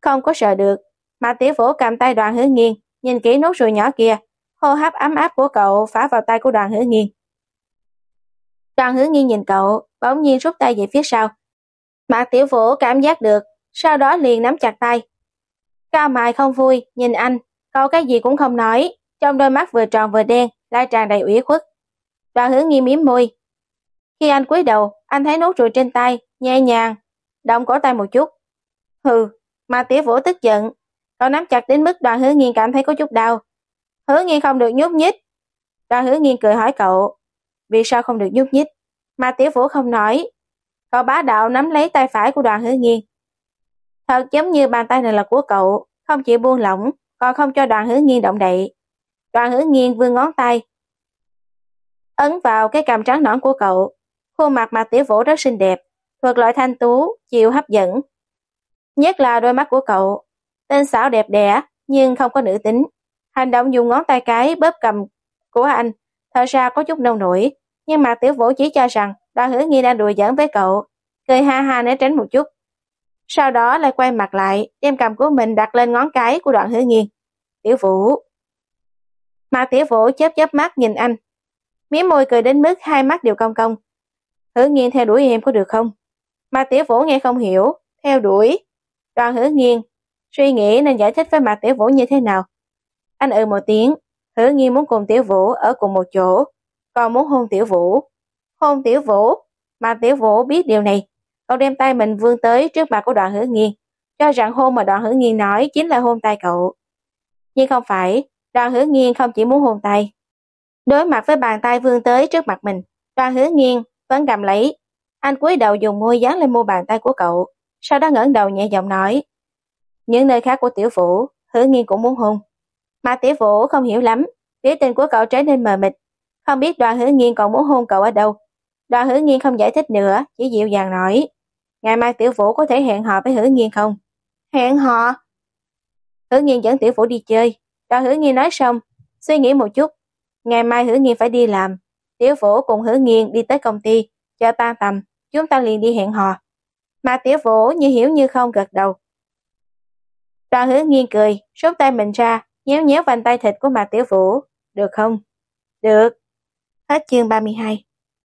Không có sợ được, Mạc Tiểu Vũ cầm tay đoàn hứa nghiêng, nhìn kỹ nốt ruồi nhỏ kia, hô hấp ấm áp của cậu phá vào tay của đoàn hứa nghiêng. Đoàn hứa nghi nhìn cậu, bỗng nhiên rút tay về phía sau. Mạc Tiểu Vũ cảm giác được, sau đó liền nắm chặt tay. Cao mài không vui, nhìn anh, cậu cái gì cũng không nói, trong đôi mắt vừa tròn vừa đen, lại tràn đầy ủy khuất. Đoàn hứa nghi miếm môi. Khi anh cúi đầu, anh thấy nốt ruồi trên tay, nhẹ nhàng, động cổ tay một chút. Hừ, Mạc Tiểu Vũ tức giận, cậu nắm chặt đến mức đoàn hứa nghi cảm thấy có chút đau. Hứa nghi không được nhúc nhích. Đoàn hứa nghi cười hỏi cậu, vì sao không được nhúc nhích? Mà tiểu vũ không nói. Cậu bá đạo nắm lấy tay phải của đoàn hứa nghiêng. Thật giống như bàn tay này là của cậu, không chịu buông lỏng, còn không cho đoàn hứa nghiêng động đậy. Đoàn hứa nghiêng vươn ngón tay. Ấn vào cái cằm trắng nõn của cậu. Khuôn mặt mà tiểu vũ rất xinh đẹp, thuộc loại thanh tú, chịu hấp dẫn. Nhất là đôi mắt của cậu. Tên xảo đẹp đẽ, nhưng không có nữ tính. Hành động dùng ngón tay cái bóp cầm của anh, thật ra có chút nông nổi, nhưng mà tiểu vũ chỉ cho rằng đoàn hứa nghi đang đùa giỡn với cậu, cười ha ha né tránh một chút. Sau đó lại quay mặt lại, đem cầm của mình đặt lên ngón cái của đoạn hứa nghi Tiểu vũ. Mà tiểu vũ chớp chớp mắt nhìn anh. mí môi cười đến mức hai mắt đều cong cong. Hứa nghi theo đuổi em có được không? Mà tiểu vũ nghe không hiểu, theo đuổi. Đoàn hứa nghi suy nghĩ nên giải thích với mặt tiểu vũ như thế nào. Anh ừ một tiếng, hứa nghi muốn cùng tiểu vũ ở cùng một chỗ, còn muốn hôn tiểu vũ. Hôn tiểu vũ, mà tiểu vũ biết điều này, cậu đem tay mình vươn tới trước mặt của đoạn hứa nghiên, cho rằng hôn mà đoạn hứa nghiên nói chính là hôn tay cậu. Nhưng không phải, đoạn hứa nghiên không chỉ muốn hôn tay. Đối mặt với bàn tay vươn tới trước mặt mình, đoạn hứa nghiên vẫn cầm lấy. Anh cúi đầu dùng môi dán lên mu bàn tay của cậu, sau đó ngẩng đầu nhẹ giọng nói. Những nơi khác của tiểu vũ, hứa nghiên cũng muốn hôn. Mà tiểu vũ không hiểu lắm, biểu tình của cậu trở nên mờ mịt, không biết đoàn hứa nghiên còn muốn hôn cậu ở đâu. Đoàn hứa nghiên không giải thích nữa, chỉ dịu dàng nói. Ngày mai tiểu vũ có thể hẹn hò với hứa nghiên không? Hẹn hò? Hứa nghiên dẫn tiểu vũ đi chơi. Đoàn hứa nghiên nói xong, suy nghĩ một chút. Ngày mai hứa nghiên phải đi làm. Tiểu vũ cùng hứa nghiên đi tới công ty, cho tan tầm, chúng ta liền đi hẹn hò. Mà tiểu vũ như hiểu như không gật đầu. Đoàn hứa nghiên cười, rút tay mình ra, nhéo nhéo vành tay thịt của mà tiểu vũ. Được không? Được. Hết chương 32